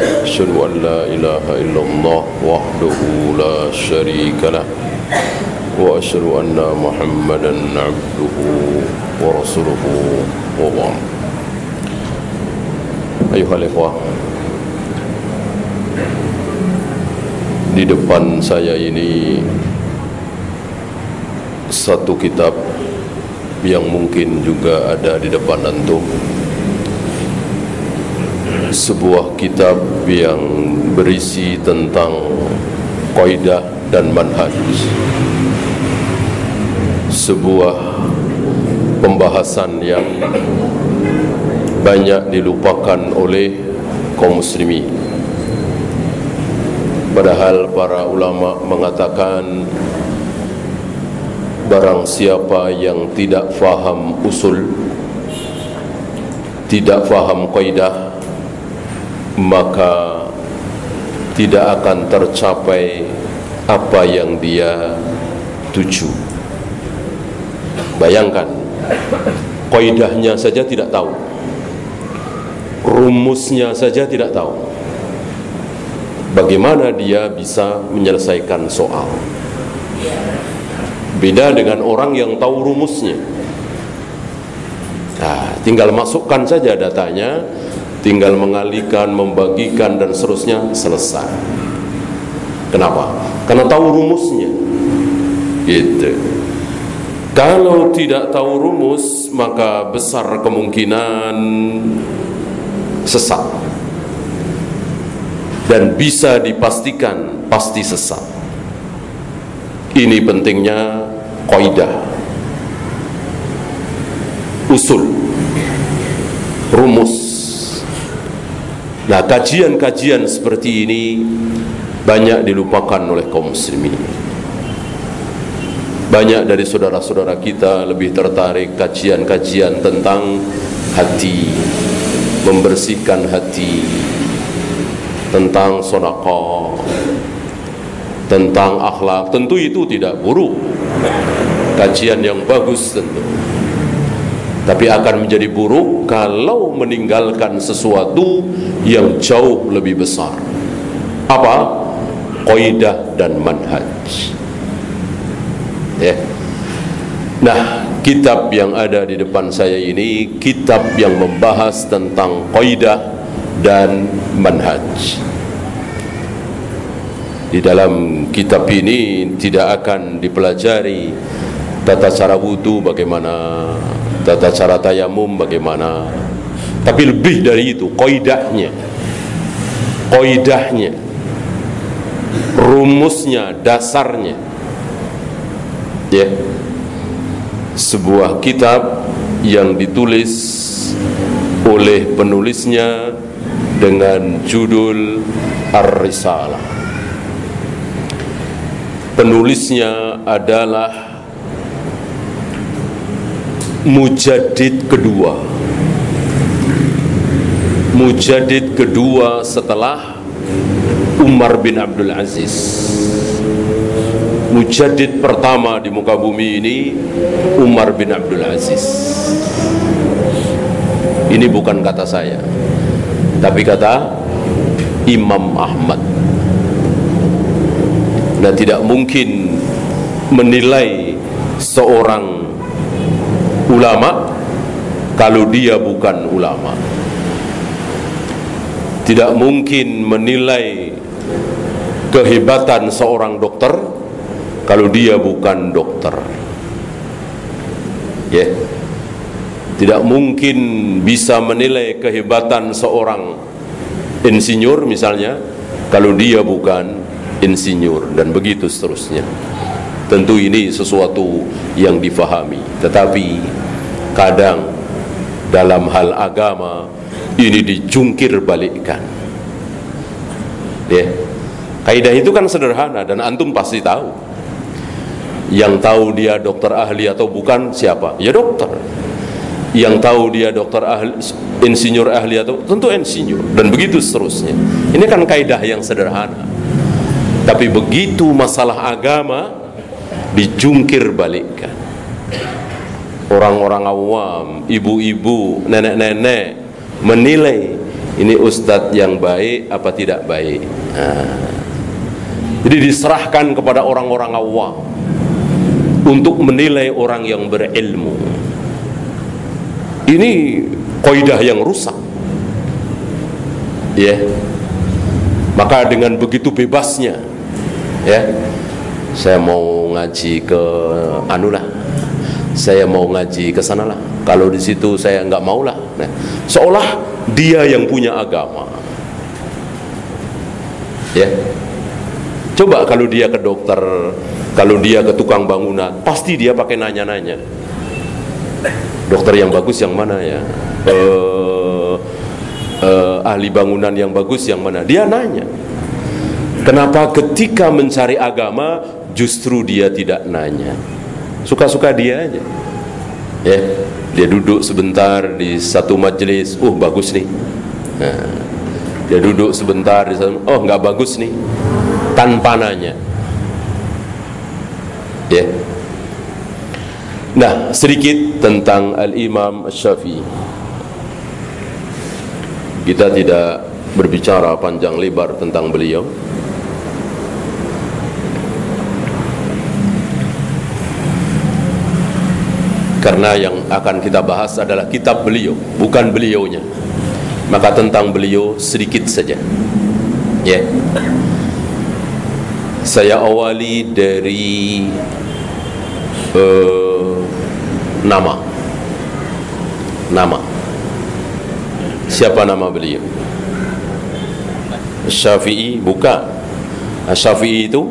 أشهد أن لا إله إلا الله وحده لا شريك له وأشهد أن محمدا عبده ورسوله وبعد أيها الإخوة di depan saya ini satu kitab yang mungkin juga ada di depan antum sebuah kitab yang berisi tentang kaidah dan manhaj. Sebuah pembahasan yang banyak dilupakan oleh kaum muslimin. Padahal para ulama mengatakan barang siapa yang tidak faham usul tidak faham kaidah maka tidak akan tercapai apa yang dia tuju. Bayangkan kaidahnya saja tidak tahu. Rumusnya saja tidak tahu. Bagaimana dia bisa menyelesaikan soal? Beda dengan orang yang tahu rumusnya. Nah, tinggal masukkan saja datanya tinggal mengalihkan, membagikan dan seterusnya selesai. Kenapa? Karena tahu rumusnya. Gitu. Kalau tidak tahu rumus, maka besar kemungkinan sesat. Dan bisa dipastikan pasti sesat. Ini pentingnya kaidah. Usul. Rumus Nah, kajian-kajian seperti ini banyak dilupakan oleh kaum muslimin. Banyak dari saudara-saudara kita lebih tertarik kajian-kajian tentang hati, membersihkan hati, tentang sodako, tentang akhlak. Tentu itu tidak buruk. Kajian yang bagus tentu tapi akan menjadi buruk kalau meninggalkan sesuatu yang jauh lebih besar. Apa? Kaidah dan manhaj. Ya. Nah kitab yang ada di depan saya ini kitab yang membahas tentang kaidah dan manhaj. Di dalam kitab ini tidak akan dipelajari tata cara wudhu bagaimana tata cara tayamum bagaimana? Tapi lebih dari itu koidahnya. Koidahnya. Rumusnya dasarnya. Ya. Sebuah kitab yang ditulis oleh penulisnya dengan judul Ar-Risalah. Penulisnya adalah Mujadid kedua. Mujadid kedua setelah Umar bin Abdul Aziz. Mujadid pertama di muka bumi ini Umar bin Abdul Aziz. Ini bukan kata saya Tapi kata Imam Ahmad. Dan tidak mungkin menilai seorang ulama kalau dia bukan ulama tidak mungkin menilai kehebatan seorang dokter kalau dia bukan dokter ya yeah. tidak mungkin bisa menilai kehebatan seorang insinyur misalnya kalau dia bukan insinyur dan begitu seterusnya tentu ini sesuatu yang difahami. Tetapi kadang dalam hal agama ini dijungkir balikkan ya. Kaidah itu kan sederhana dan antum pasti tahu. Yang tahu dia dokter ahli atau bukan siapa? Ya dokter. Yang tahu dia dokter ahli insinyur ahli atau tentu insinyur. Dan begitu seterusnya. Ini kan kaidah yang sederhana. Tapi begitu masalah agama dijungkir balikkan. Orang-orang awam ibu-ibu nenek-nenek menilai ini ustadz yang baik apa tidak baik. Nah. jadi diserahkan kepada orang-orang awam untuk menilai orang yang berilmu. Ini kaidah yang rusak. Ya. Maka dengan begitu bebasnya ya saya mau ngaji ke anulah. Saya mau ngaji ke sana lah kalau di situ saya nggak mau lah nah, seolah dia yang punya agama. Ya. Coba kalau dia ke dokter kalau dia ke tukang bangunan pasti dia pakai nanya-nanya. Dokter yang bagus yang mana ya? Uh, uh, ahli bangunan yang bagus yang mana? Dia nanya. Kenapa ketika mencari agama justru dia tidak nanya. Suka-suka dia aja. Ya dia duduk sebentar di satu majelis oh bagus nih. Nah, dia duduk sebentar di satu oh nggak bagus nih. Tanpa nanya. Ya. Nah sedikit tentang al-imam syafi'i. Kita tidak berbicara panjang lebar tentang beliau karena yang akan kita bahas adalah kitab beliau bukan beliaunya. Maka tentang beliau sedikit saja. Ya. Yeah saya awali dari uh, nama. Nama. Siapa nama beliau? Syafi'i? Bukan. Syafi'i itu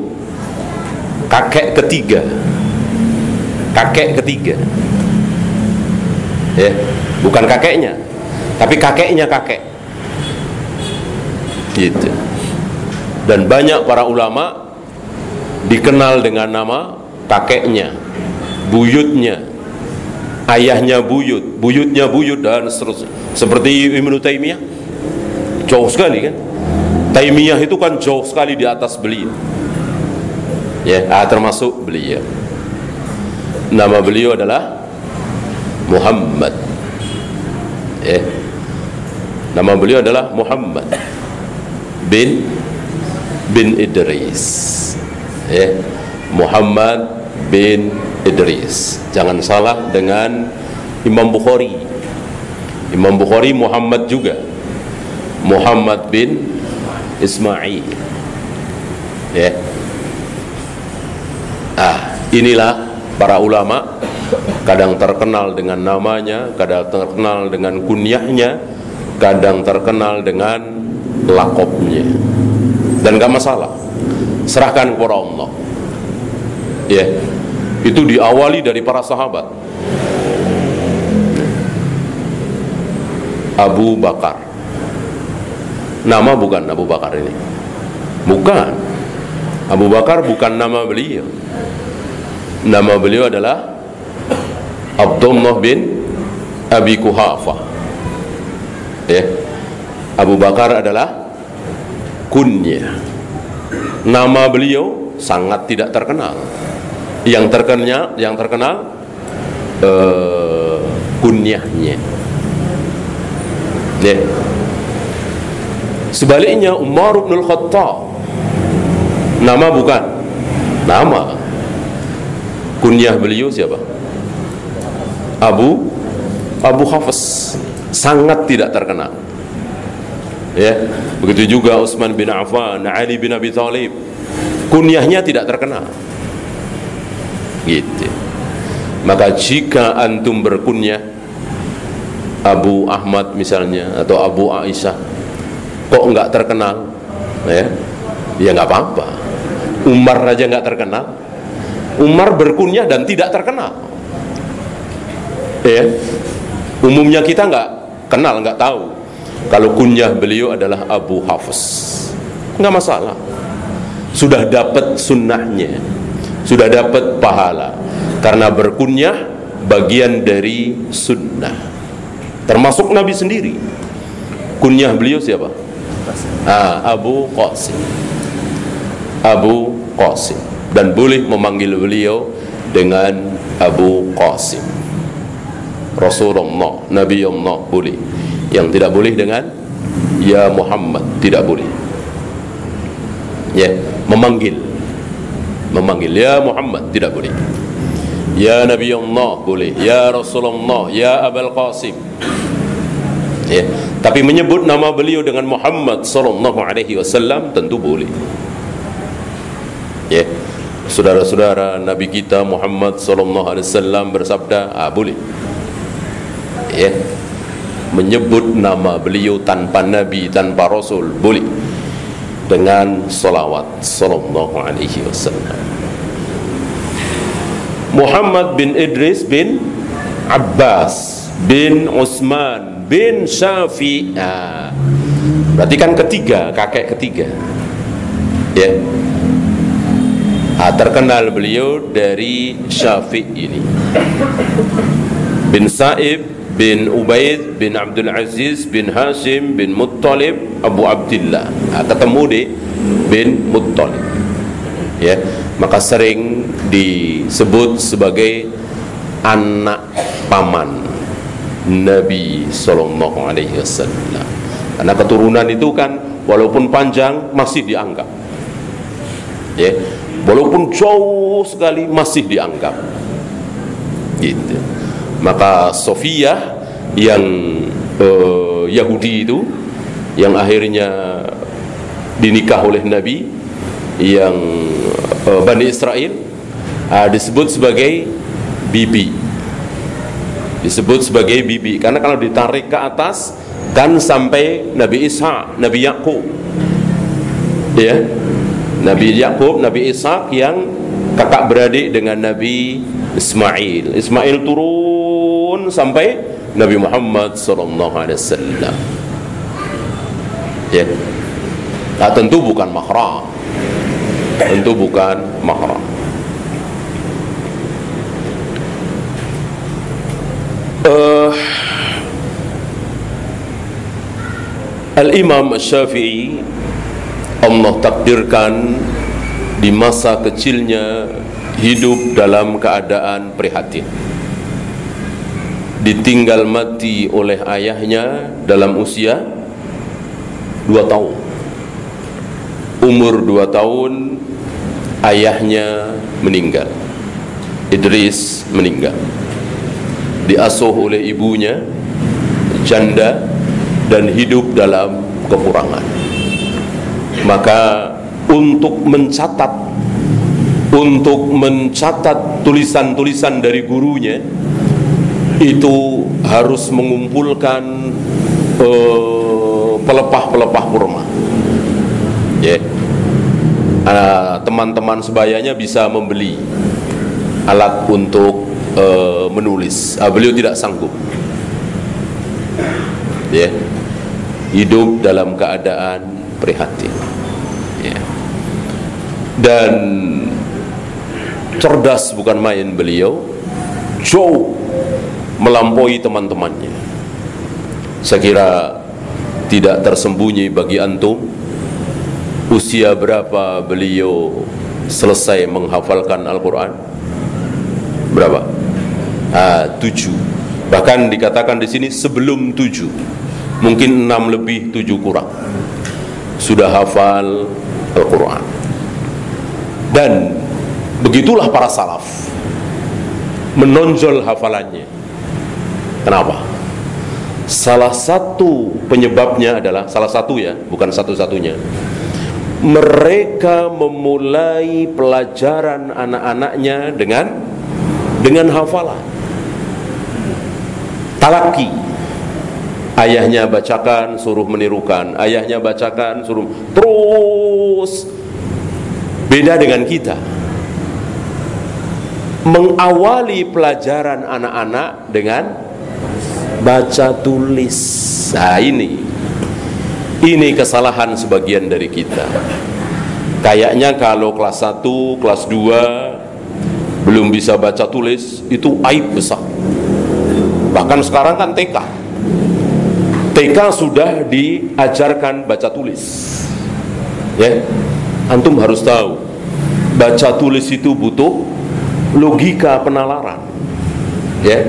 kakek ketiga kakek ketiga ya bukan kakeknya tapi kakeknya kakek gitu dan banyak para ulama dikenal dengan nama kakeknya, buyutnya, ayahnya buyut, buyutnya buyut dan seterusnya. Seperti Ibnu Taimiyah, jauh sekali kan? Taimiyah itu kan jauh sekali di atas beliau. Ya, ah, termasuk beliau. Nama beliau adalah Muhammad. Ya. Nama beliau adalah Muhammad bin bin Idris. Ya. Muhammad bin Idris. Jangan salah dengan Imam Bukhari. Imam Bukhari Muhammad juga. Muhammad bin Ismail. Ya. Ah inilah para ulama kadang terkenal dengan namanya kadang terkenal dengan kunyahnya kadang terkenal dengan lakopnya. Dan gak masalah. Serahkan kepada Allah. Ya. Itu diawali dari para sahabat. Abu Bakar. Nama bukan Abu Bakar ini. Bukan. Abu Bakar bukan nama beliau nama beliau adalah Abdullah bin Abi Kuhafa. Ya. Abu Bakar adalah kunyah nama beliau sangat tidak terkenal. Yang terkenal yang terkenal uh, kunyahnya. Ya. sebaliknya Umar bin Khattab. Nama bukan. Nama kunyah beliau siapa? Abu Abu Hafiz sangat tidak terkenal. Ya begitu juga Utsman bin Affan Ali bin Abi Thalib. Kunyahnya tidak terkenal. Gitu. Maka jika antum berkunyah Abu Ahmad misalnya atau Abu Aisyah kok nggak terkenal? Ya ya nggak apa-apa. Umar aja nggak terkenal Umar berkunyah dan tidak terkenal. Ya. Umumnya kita nggak kenal nggak tahu. Kalau kunyah beliau adalah Abu Hafiz nggak masalah. Sudah dapat sunnahnya. Sudah dapat pahala. Karena berkunyah bagian dari sunnah. Termasuk Nabi sendiri. Kunyah beliau siapa? Ah, Abu Qasim. Abu Qasim dan boleh memanggil beliau dengan Abu Qasim. Rasulullah Nabi Allah boleh. Yang tidak boleh dengan Ya Muhammad tidak boleh. Ya memanggil. Memanggil Ya Muhammad tidak boleh. Ya Nabi Allah boleh. Ya Rasulullah Ya Abul Qasim. Ya tapi menyebut nama beliau dengan Muhammad sallallahu alaihi wasallam tentu boleh saudara-saudara Nabi kita Muhammad sallallahu alaihi wasallam bersabda ah boleh. Ya. Menyebut nama beliau tanpa nabi tanpa rasul boleh. Dengan salawat sallallahu alaihi wasallam. Muhammad bin Idris bin Abbas bin Utsman bin Syafi nah, berarti kan ketiga kakek ketiga. Ya nah, terkenal beliau dari Syafi ini. Bin Sa'ib bin Ubaid bin Abdul Aziz bin Hashim bin Muttalib Abu Abdullah nah, ketemu di bin Muttalib. Ya maka sering disebut sebagai anak paman Nabi sallallahu alaihi wasallam. Karena keturunan itu kan walaupun panjang masih dianggap ya. Walaupun jauh sekali masih dianggap. Gitu. Maka Sofia yang uh, Yahudi itu yang akhirnya dinikah oleh Nabi yang uh, Bani Israel uh, disebut sebagai bibi. Disebut sebagai bibi. Karena kalau ditarik ke atas kan sampai Nabi Isa Nabi Yakub. Ya Nabi Yakub Nabi Ishak yang kakak beradik dengan Nabi Ismail. Ismail turun sampai Nabi Muhammad sallallahu alaihi wasallam. Ya. Nah, tentu bukan mahram tentu bukan mahram uh, Al-Imam Syafi'i Allah takdirkan di masa kecilnya hidup dalam keadaan prihatin. Ditinggal mati oleh ayahnya dalam usia dua tahun. Umur dua tahun ayahnya meninggal. Idris meninggal. Diasuh oleh ibunya janda dan hidup dalam kekurangan maka untuk mencatat untuk mencatat tulisan-tulisan dari gurunya itu harus mengumpulkan uh, pelepah-pelepah kurma ya yeah. teman-teman sebayanya bisa membeli alat untuk uh, menulis uh, beliau tidak sanggup ya hidup dalam keadaan prihatin. Dan cerdas bukan main beliau jauh melampaui teman-temannya. Saya kira tidak tersembunyi bagi antum usia berapa beliau selesai menghafalkan Al-Quran? Berapa? Ah, tujuh. Bahkan dikatakan di sini sebelum tujuh. Mungkin enam lebih tujuh kurang. Sudah hafal Al-Quran dan Begitulah para salaf menonjol hafalannya. Kenapa? Salah satu penyebabnya adalah salah satu ya, bukan satu-satunya. Mereka memulai pelajaran anak-anaknya dengan dengan hafalan. Talaki. Ayahnya bacakan, suruh menirukan. Ayahnya bacakan, suruh terus beda dengan kita. Mengawali pelajaran anak-anak dengan baca tulis. Nah ini. Ini kesalahan sebagian dari kita. Kayaknya kalau kelas 1, kelas 2 belum bisa baca tulis itu aib besar. Bahkan sekarang kan TK TK sudah diajarkan baca tulis. Ya antum harus tahu baca tulis itu butuh logika penalaran ya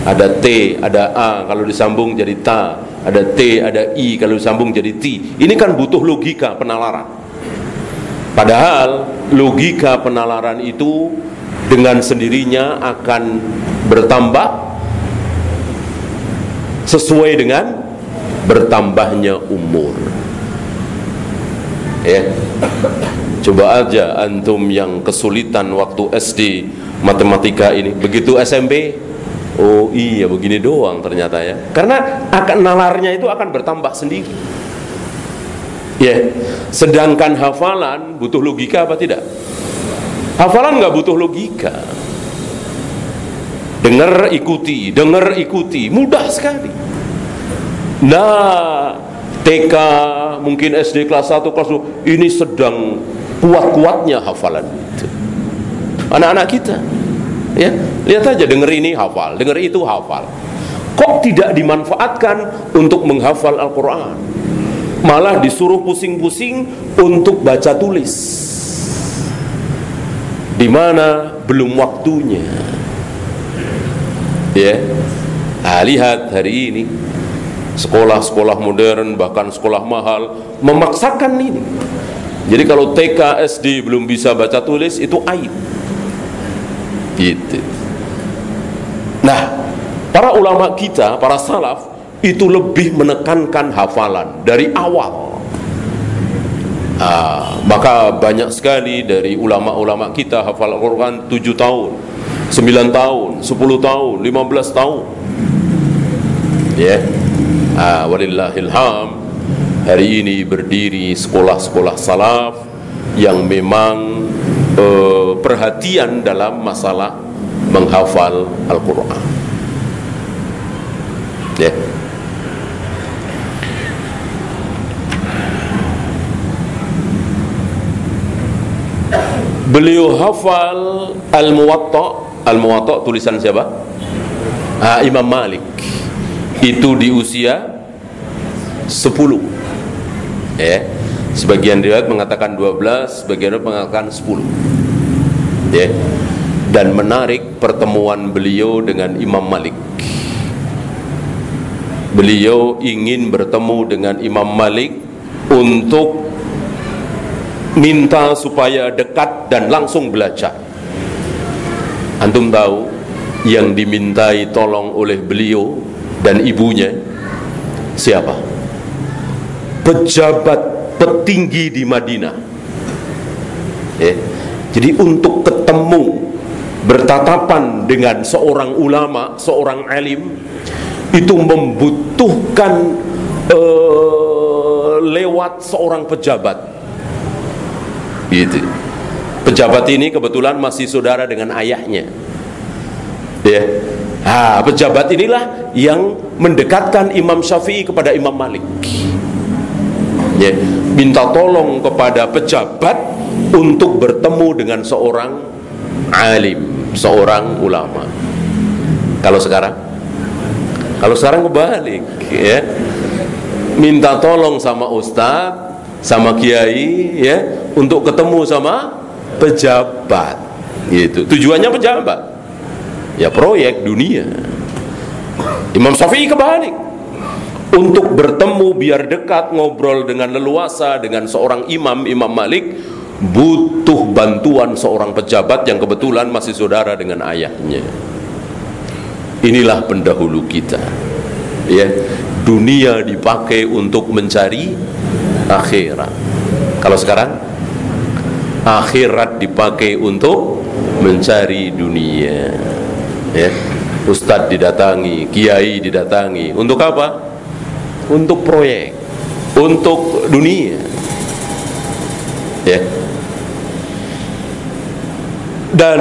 ada T, ada A kalau disambung jadi ta, ada T, ada I kalau disambung jadi T. Ini kan butuh logika penalaran. Padahal logika penalaran itu dengan sendirinya akan bertambah sesuai dengan bertambahnya umur. Ya. Coba aja antum yang kesulitan waktu SD matematika ini, begitu SMP Oh iya begini doang ternyata ya. Karena akan nalarnya itu akan bertambah sendiri. Ya, yeah. sedangkan hafalan butuh logika apa tidak? Hafalan nggak butuh logika. Dengar ikuti, dengar ikuti, mudah sekali. Nah, TK mungkin SD kelas 1 kelas 2 ini sedang kuat-kuatnya hafalan itu. Anak-anak kita ya lihat aja denger ini hafal denger itu hafal. Kok tidak dimanfaatkan untuk menghafal Al-Quran? Malah disuruh pusing-pusing untuk baca tulis. Di mana belum waktunya. Ya nah, lihat hari ini sekolah-sekolah modern bahkan sekolah mahal memaksakan ini jadi kalau TK SD belum bisa baca tulis itu aib Gitu. Nah, para ulama kita, para salaf itu lebih menekankan hafalan dari awal. Ah, maka banyak sekali dari ulama-ulama kita hafal Al-Quran 7 tahun, 9 tahun, 10 tahun, 15 tahun. Ya. Yeah. Ah, walillahilham hari ini berdiri sekolah-sekolah salaf yang memang uh, perhatian dalam masalah menghafal Al-Quran. Ya. Beliau hafal Al-Muwatta. Al-Muwatta tulisan siapa? Ah, Imam Malik itu di usia 10 ya Sebagian riwayat mengatakan 12, sebagian riwayat mengatakan 10. Ya. Dan menarik pertemuan beliau dengan Imam Malik. Beliau ingin bertemu dengan Imam Malik untuk minta supaya dekat dan langsung belajar. Antum tahu yang dimintai tolong oleh beliau dan ibunya siapa? Pejabat petinggi di Madinah. Ya. jadi untuk ketemu bertatapan dengan seorang ulama seorang alim itu membutuhkan uh, lewat seorang pejabat. Gitu. Pejabat ini kebetulan masih saudara dengan ayahnya. Ya Nah, pejabat inilah yang mendekatkan Imam Syafi'i kepada Imam Malik ya, minta tolong kepada pejabat untuk bertemu dengan seorang alim, seorang ulama. Kalau sekarang, kalau sekarang kebalik, ya, minta tolong sama ustadz, sama kiai, ya, untuk ketemu sama pejabat, gitu. Tujuannya pejabat, ya proyek dunia. Imam Syafi'i kebalik. Untuk bertemu biar dekat ngobrol dengan leluasa dengan seorang imam Imam Malik butuh bantuan seorang pejabat yang kebetulan masih saudara dengan ayahnya. Inilah pendahulu kita. Ya dunia dipakai untuk mencari akhirat. Kalau sekarang akhirat dipakai untuk mencari dunia ya Ustadz didatangi, kiai didatangi untuk apa? untuk proyek, untuk dunia. Ya. Dan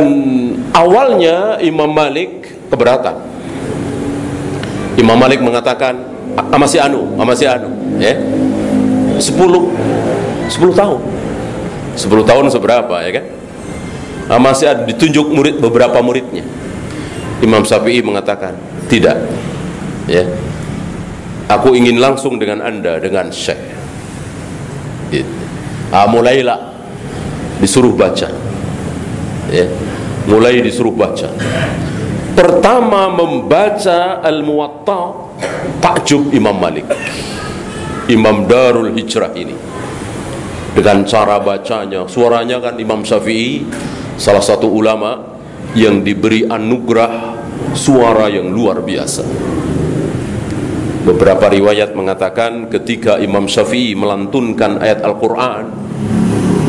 awalnya Imam Malik keberatan. Imam Malik mengatakan, "Ama si anu, ama si anu." ya 10 10 tahun 10 tahun seberapa ya kan nah, masih ada ditunjuk murid beberapa muridnya Imam Syafi'i mengatakan tidak. Ya. Aku ingin langsung dengan anda dengan syekh. Gitu. ah, mulailah. Disuruh baca. Ya. Mulai disuruh baca. Pertama membaca Al-Muwatta takjub Imam Malik. Imam Darul Hijrah ini. Dengan cara bacanya suaranya kan Imam Syafi'i salah satu ulama yang diberi anugerah suara yang luar biasa. Beberapa riwayat mengatakan ketika Imam Syafi'i melantunkan ayat Al-Quran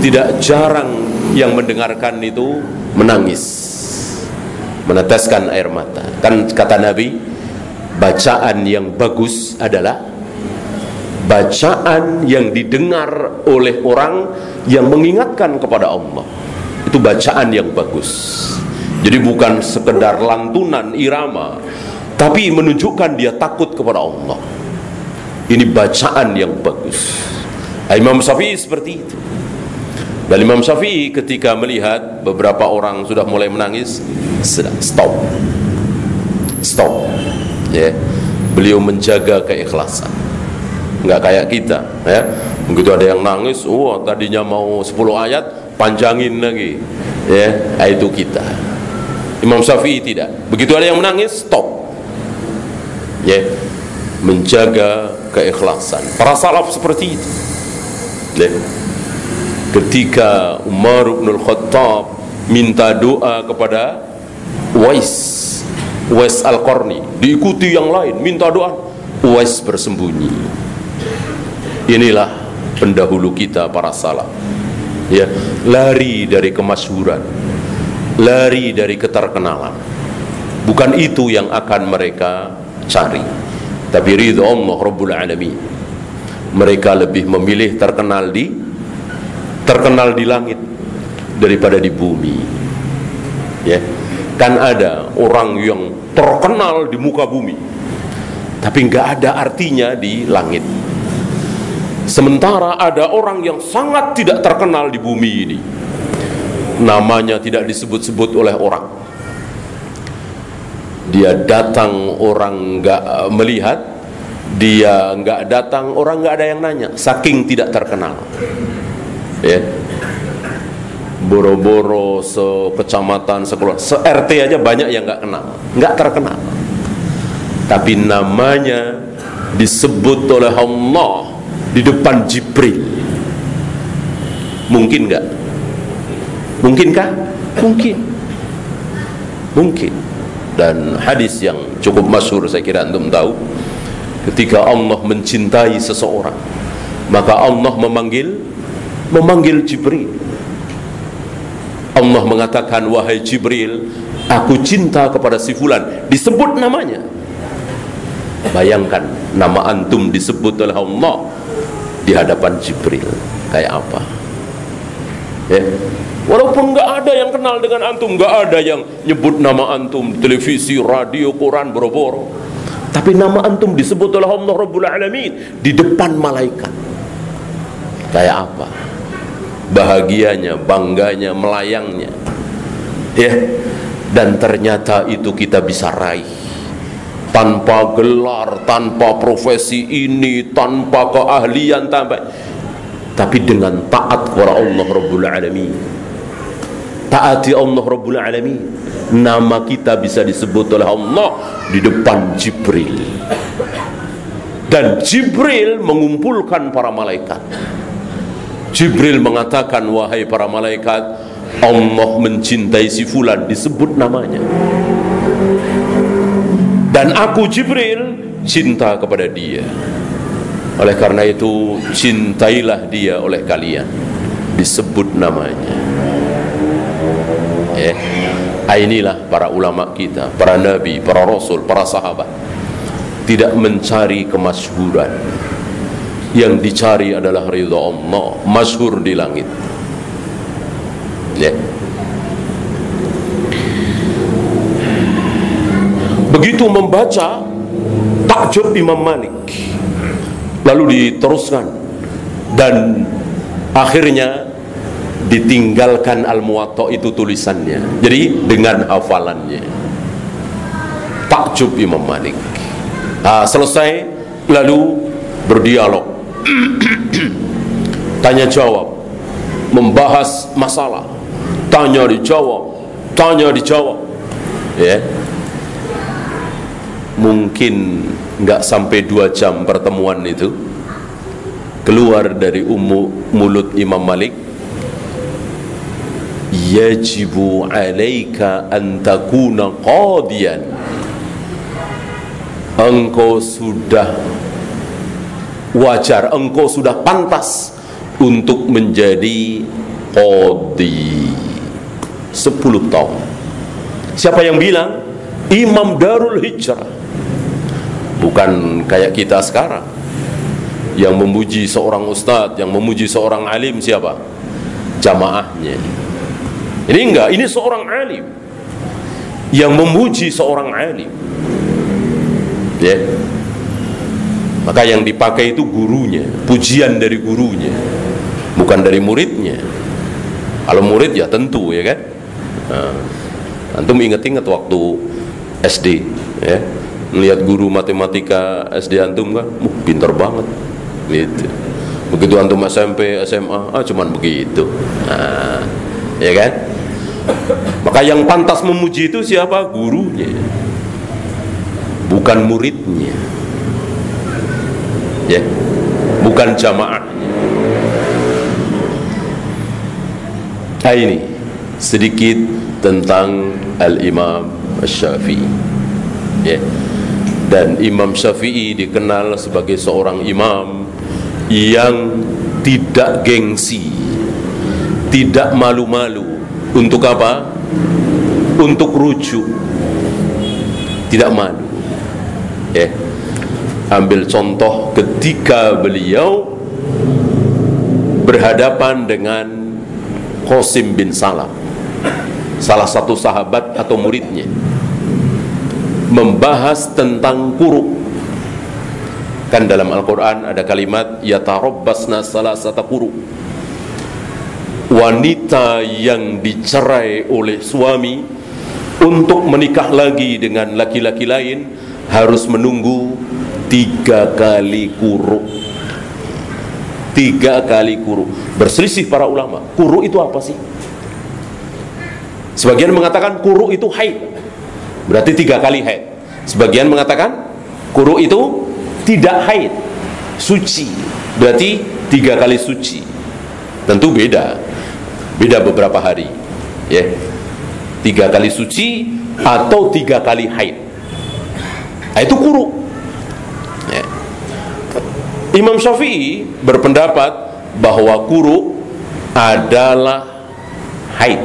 tidak jarang yang mendengarkan itu menangis meneteskan air mata. Kan kata Nabi bacaan yang bagus adalah bacaan yang didengar oleh orang yang mengingatkan kepada Allah. Itu bacaan yang bagus jadi bukan sekedar lantunan irama tapi menunjukkan dia takut kepada Allah ini bacaan yang bagus Imam Syafi'i seperti itu dan Imam Syafi'i ketika melihat beberapa orang sudah mulai menangis, stop. Stop. Ya. Beliau menjaga keikhlasan. Enggak kayak kita, ya. Begitu ada yang nangis, oh, tadinya mau 10 ayat, panjangin lagi. Ya, yeah. itu kita. Imam Syafi'i tidak. Begitu ada yang menangis, stop. Ya. Menjaga keikhlasan. Para salaf seperti itu. Ya. Ketika Umar bin Khattab minta doa kepada Wais Wais Al-Qarni diikuti yang lain minta doa Wais bersembunyi inilah pendahulu kita para salaf ya lari dari kemasyhuran lari dari keterkenalan. Bukan itu yang akan mereka cari. Tapi ridho Allah Rabbul Alamin. Mereka lebih memilih terkenal di terkenal di langit daripada di bumi. Ya. Kan ada orang yang terkenal di muka bumi tapi nggak ada artinya di langit. Sementara ada orang yang sangat tidak terkenal di bumi ini namanya tidak disebut-sebut oleh orang. Dia datang orang nggak melihat. Dia nggak datang orang nggak ada yang nanya. Saking tidak terkenal. Ya. Boro-boro sekecamatan sekolah se RT aja banyak yang nggak kenal. Nggak terkenal. Tapi namanya disebut oleh Allah di depan Jibril. Mungkin nggak mungkinkah? Mungkin. Mungkin. Dan hadis yang cukup masyhur saya kira antum tahu ketika Allah mencintai seseorang maka Allah memanggil memanggil Jibril. Allah mengatakan wahai Jibril aku cinta kepada si fulan. Disebut namanya. Bayangkan nama antum disebut oleh Allah di hadapan Jibril. Kayak apa? Ya walaupun nggak ada yang kenal dengan antum nggak ada yang nyebut nama antum televisi radio koran boro-boro tapi nama antum disebut oleh Allah Rabbul Alamin di depan malaikat kayak apa bahagianya, bangganya, melayangnya. Ya. Dan ternyata itu kita bisa raih tanpa gelar, tanpa profesi ini, tanpa keahlian, tanpa tapi dengan taat kepada Allah Rabbul Alamin. Taati Allah Rabbul Alamin. Nama kita bisa disebut oleh Allah di depan Jibril. Dan Jibril mengumpulkan para malaikat. Jibril mengatakan wahai para malaikat Allah mencintai si fulan. Disebut namanya. Dan aku Jibril cinta kepada dia. Oleh karena itu cintailah dia oleh kalian. Disebut namanya eh inilah para ulama kita para nabi para rasul para sahabat. Tidak mencari kemasyhuran. Yang dicari adalah ridha Allah masyhur di langit. Ya. Begitu membaca takjub Imam Malik. Lalu diteruskan. Dan akhirnya ditinggalkan al-muwatta itu tulisannya. Jadi dengan hafalannya. Takjub Imam Malik. Nah, selesai lalu berdialog. Tanya jawab. Membahas masalah. Tanya dijawab. Tanya dijawab. Ya. Mungkin nggak sampai dua jam pertemuan itu keluar dari umu, mulut Imam Malik yajibu alaika an takuna qadiyan. Engkau sudah wajar engkau sudah pantas untuk menjadi qadi. 10 tahun. Siapa yang bilang? Imam Darul Hijrah. Bukan kayak kita sekarang. Yang memuji seorang ustadz yang memuji seorang alim siapa? Jamaahnya ini enggak ini seorang alim. Yang memuji seorang alim. Ya. Maka yang dipakai itu gurunya pujian dari gurunya bukan dari muridnya. Kalau murid ya tentu ya kan? Nah, antum inget-inget waktu SD ya. Melihat guru matematika SD antum kan uh, pinter banget. Gitu. Begitu antum SMP SMA ah cuman begitu. Nah, ya kan maka yang pantas memuji itu siapa? Gurunya. Bukan muridnya. Ya. Bukan jamaahnya. Nah ini sedikit tentang Al-Imam Syafi'i. Ya. Dan Imam Syafi'i dikenal sebagai seorang imam yang tidak gengsi tidak malu-malu untuk apa? untuk rujuk. Tidak malu. Ya ambil contoh ketika beliau berhadapan dengan Qasim bin Salam salah satu sahabat atau muridnya membahas tentang kuruk. Kan dalam Al-Quran ada kalimat yatarabbasna salasata kuruk wanita yang dicerai oleh suami untuk menikah lagi dengan laki-laki lain harus menunggu tiga kali kuruk. Tiga kali kuruk. Berselisih para ulama kuruk itu apa sih? Sebagian mengatakan kuruk itu haid. Berarti tiga kali haid. Sebagian mengatakan kuru itu tidak haid. Suci. Berarti tiga kali suci. Tentu beda beda beberapa hari ya. Tiga kali suci atau tiga kali haid. Nah, itu kuru. Ya. Imam Syafi'i berpendapat bahwa kuru adalah haid.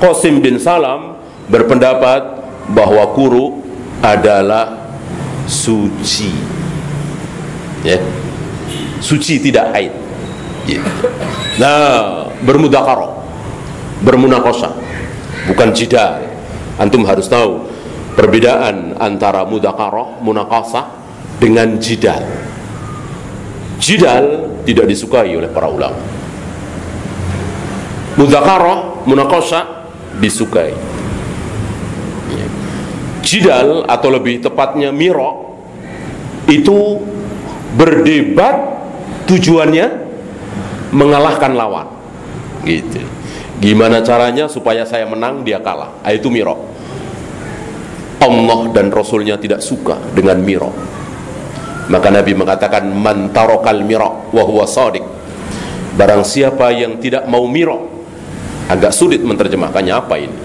Qasim bin Salam berpendapat bahwa kuru adalah suci. Ya. Suci tidak haid. Ya. nah bermudakarah bermunakosa. Bukan jidal antum harus tahu perbedaan antara mudakarah munakasa dengan jidal. Jidal tidak disukai oleh para ulama. Mudakarah munakosa disukai. Jidal atau lebih tepatnya miro itu berdebat tujuannya mengalahkan lawan gitu. Gimana caranya supaya saya menang dia kalah. Ah, itu miro. Allah dan Rasulnya tidak suka dengan miro. Maka Nabi mengatakan mantarokal miro wahwa sodik barang siapa yang tidak mau miro agak sulit menerjemahkannya apa ini?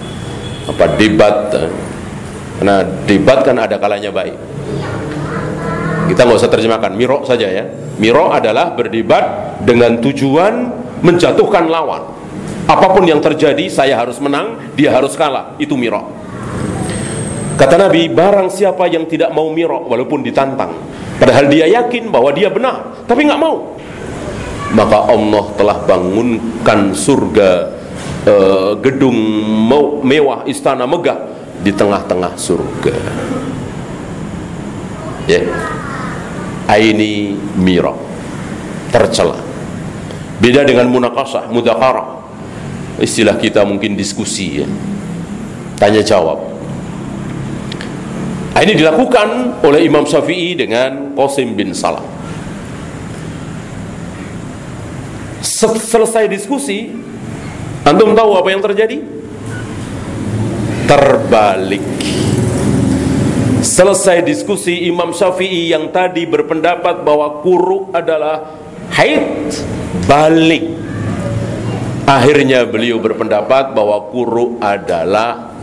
Apa debat eh, karena debat kan ada kalanya baik. Kita nggak usah terjemahkan, miro saja ya. Miro adalah berdebat dengan tujuan menjatuhkan lawan. Apa pun yang terjadi, saya harus menang, dia harus kalah. Itu miro. Kata Nabi, barang siapa yang tidak mau miro walaupun ditantang, padahal dia yakin bahwa dia benar, tapi nggak mau, maka Allah telah bangunkan surga uh, gedung mewah istana megah di tengah-tengah surga ya aini mira tercela beda dengan munakasah mudakarah istilah kita mungkin diskusi ya. Tanya jawab. Nah, ini dilakukan oleh Imam Syafi'i dengan Qasim bin Salam. Selesai diskusi antum tahu apa yang terjadi? Terbalik. Selesai diskusi Imam Syafi'i yang tadi berpendapat bahwa kuru adalah haid balik. Akhirnya beliau berpendapat bahwa kuru adalah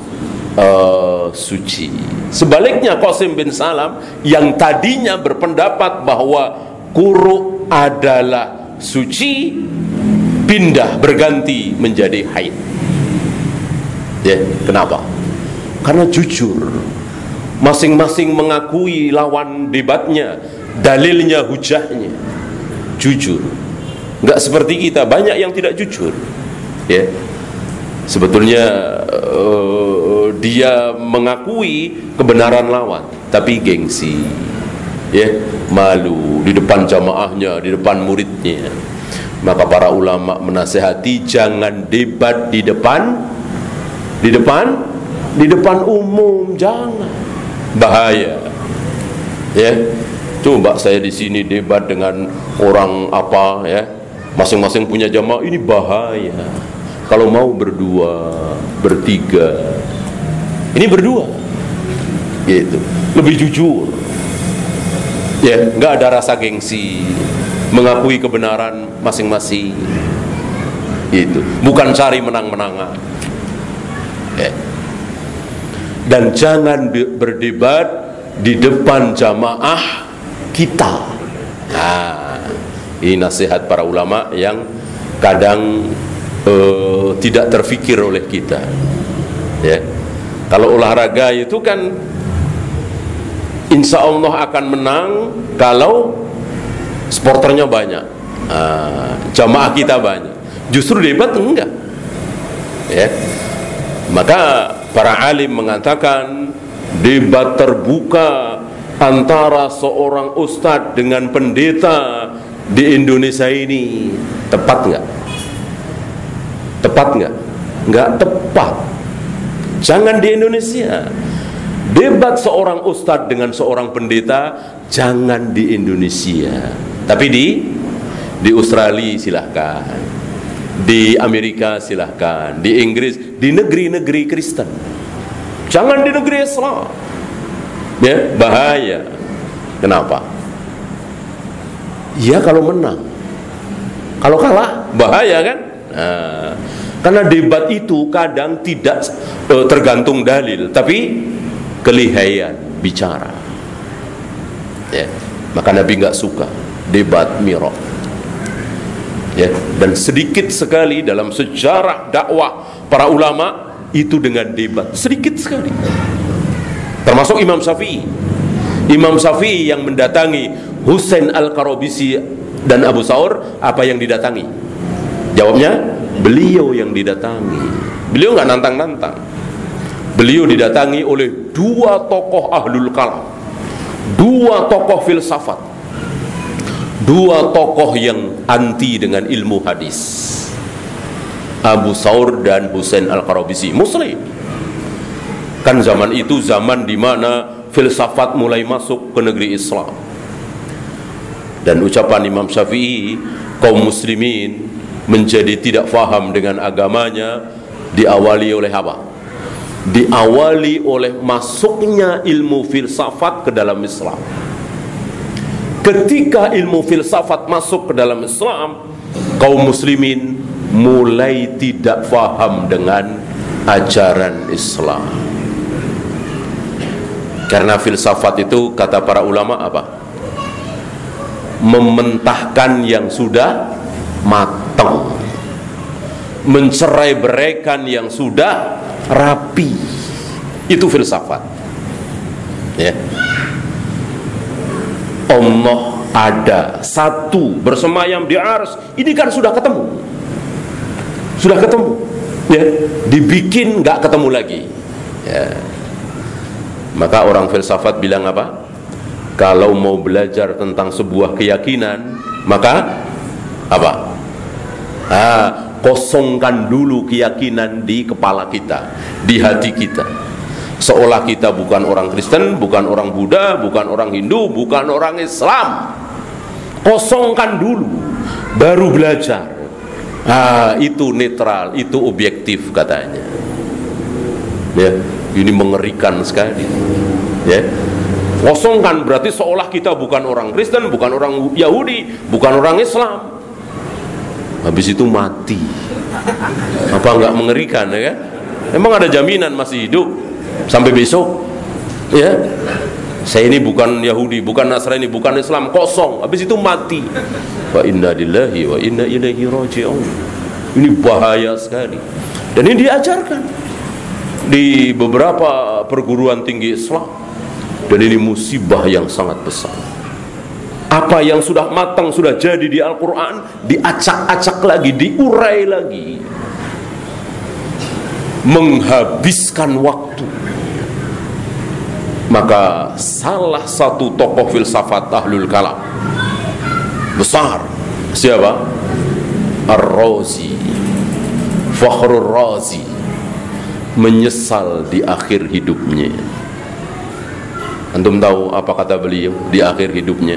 uh, suci. Sebaliknya Qasim bin Salam yang tadinya berpendapat bahwa kuru adalah suci pindah berganti menjadi haid. Ya kenapa? Karena jujur masing-masing mengakui lawan debatnya dalilnya hujahnya jujur. Nggak seperti kita banyak yang tidak jujur. Ya. Sebetulnya uh, dia mengakui kebenaran lawan tapi gengsi. Ya. Malu di depan jamaahnya di depan muridnya. Maka para ulama menasehati jangan debat di depan di depan di depan umum jangan. Bahaya. Ya coba saya di sini debat dengan orang apa ya. Masing-masing punya jamaah ini bahaya. Kalau mau berdua bertiga ini berdua. Gitu. Lebih jujur. Ya nggak ada rasa gengsi. Mengakui kebenaran masing-masing. Itu bukan cari menang-menangan. Ya. dan jangan berdebat di depan jamaah kita nah ini nasihat para ulama yang kadang uh, tidak terfikir oleh kita. Ya. Kalau olahraga itu kan insya Allah akan menang kalau sporternya banyak, uh, jamaah kita banyak. Justru debat enggak. Ya. Maka para alim mengatakan debat terbuka antara seorang ustadz dengan pendeta di Indonesia ini tepat nggak? Tepat nggak? Nggak tepat. Jangan di Indonesia. Debat seorang ustadz dengan seorang pendeta jangan di Indonesia. Tapi di di Australia silahkan, di Amerika silahkan, di Inggris, di negeri-negeri Kristen. Jangan di negeri Islam. Ya, bahaya. Kenapa? Ya kalau menang. Kalau kalah bahaya kan? Nah, karena debat itu kadang tidak uh, tergantung dalil, tapi kelihayan bicara. Ya, maka Nabi nggak suka debat mirok. Ya, dan sedikit sekali dalam sejarah dakwah para ulama itu dengan debat sedikit sekali. Termasuk Imam Syafi'i. Imam Syafi'i yang mendatangi Husain Al-Karobisi dan Abu Saur apa yang didatangi? Jawabnya beliau yang didatangi. Beliau nggak nantang-nantang. Beliau didatangi oleh dua tokoh ahlul kalam, dua tokoh filsafat, dua tokoh yang anti dengan ilmu hadis. Abu Saur dan Husain Al-Karobisi Muslim kan zaman itu zaman di mana filsafat mulai masuk ke negeri Islam. Dan ucapan Imam Syafi'i kaum muslimin menjadi tidak faham dengan agamanya diawali oleh apa? diawali oleh masuknya ilmu filsafat ke dalam Islam. Ketika ilmu filsafat masuk ke dalam Islam kaum muslimin mulai tidak faham dengan ajaran Islam karena filsafat itu kata para ulama apa? mementahkan yang sudah matang. Mencerai beraikan yang sudah rapi. Itu filsafat. Ya. Allah ada satu bersemayam di ars. Ini kan sudah ketemu. Sudah ketemu. Ya. Dibikin nggak ketemu lagi. Ya maka orang filsafat bilang apa? Kalau mau belajar tentang sebuah keyakinan maka apa? Ah, kosongkan dulu keyakinan di kepala kita di hati kita. Seolah kita bukan orang Kristen bukan orang Buddha bukan orang Hindu bukan orang Islam. Kosongkan dulu baru belajar. Ah, itu netral itu objektif katanya. Ya ini mengerikan sekali. Ya. Kosongkan berarti seolah kita bukan orang Kristen bukan orang Yahudi bukan orang Islam. Habis itu mati. Apa enggak mengerikan ya kan? Emang ada jaminan masih hidup sampai besok? Ya. Saya ini bukan Yahudi bukan Nasrani bukan Islam kosong. Habis itu mati. Wa inna lillahi wa inna ilaihi raji'un. Ini bahaya sekali. Dan ini diajarkan di beberapa perguruan tinggi Islam dan ini musibah yang sangat besar. Apa yang sudah matang sudah jadi di Al-Quran diacak-acak lagi diurai lagi. Menghabiskan waktu. Maka salah satu tokoh filsafat ahlul kalam besar. Siapa? Ar-Razi. Fakhrul Razi menyesal di akhir hidupnya antum tahu apa kata beliau di akhir hidupnya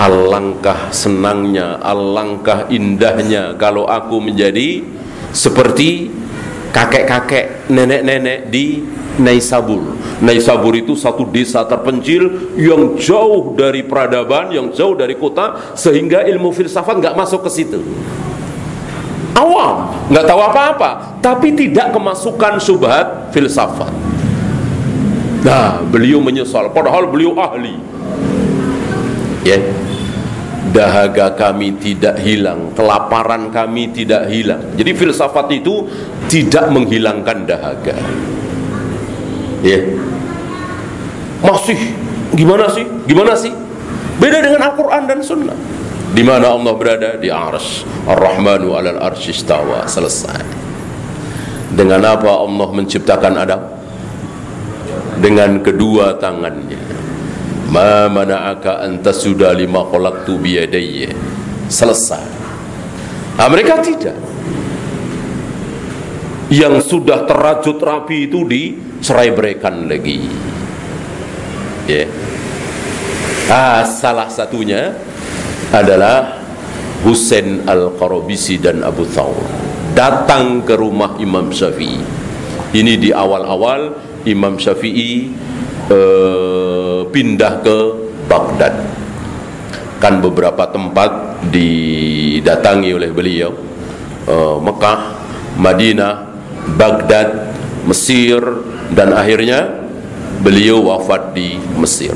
alangkah senangnya, alangkah indahnya kalau aku menjadi seperti kakek-kakek, nenek-nenek di Naisabur. Naisabur itu satu desa terpencil yang jauh dari peradaban, yang jauh dari kota, sehingga ilmu filsafat nggak masuk ke situ. Awam, nggak tahu apa-apa, tapi tidak kemasukan subhat filsafat. Nah, beliau menyesal, padahal beliau ahli. Ya, dahaga kami tidak hilang, kelaparan kami tidak hilang. Jadi filsafat itu tidak menghilangkan dahaga. Ya. Masih gimana sih? Gimana sih? Beda dengan Al-Qur'an dan Sunnah. Di mana Allah berada? Di Arsy. Ar-Rahmanu 'alal arsy istawa. Selesai. Dengan apa Allah menciptakan Adam? Dengan kedua tangannya ma mana'aka anta sudah lima khalaqtu biyadayya selesai nah, mereka tidak yang sudah terajut rapi itu dicerai berikan lagi ya yeah. ah, salah satunya adalah Husain Al-Qarabisi dan Abu Thawr. Datang ke rumah Imam Syafi'i. Ini di awal-awal Imam Syafi'i uh, pindah ke Baghdad. Kan beberapa tempat didatangi oleh beliau uh, Mekah, Madinah, Baghdad, Mesir dan akhirnya beliau wafat di Mesir.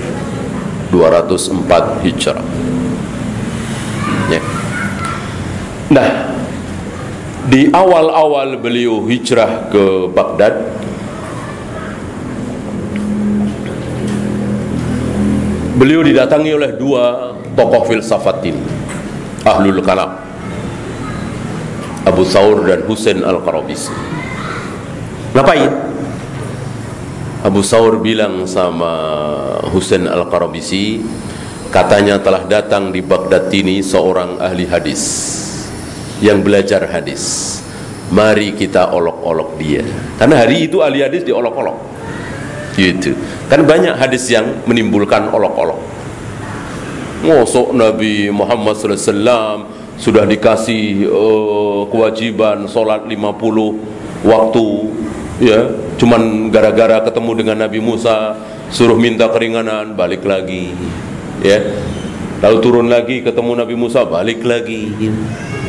204 Hijrah ya. nah di awal-awal beliau hijrah ke Baghdad Beliau didatangi oleh dua tokoh filsafat ini Ahlul Kalam Abu Thawr dan Husain Al-Qarabisi Ngapain? Abu Thawr bilang sama Husain Al-Qarabisi Katanya telah datang di Baghdad ini seorang ahli hadis Yang belajar hadis. Mari kita olok-olok dia. Karena hari itu ahli hadis diolok-olok. Gitu. Kan banyak hadis yang menimbulkan olok-olok. Ngosok Nabi Muhammad SAW sudah dikasih uh, kewajiban sholat 50 waktu ya. Cuman gara-gara ketemu dengan Nabi Musa suruh minta keringanan balik lagi ya lalu turun lagi ketemu Nabi Musa balik lagi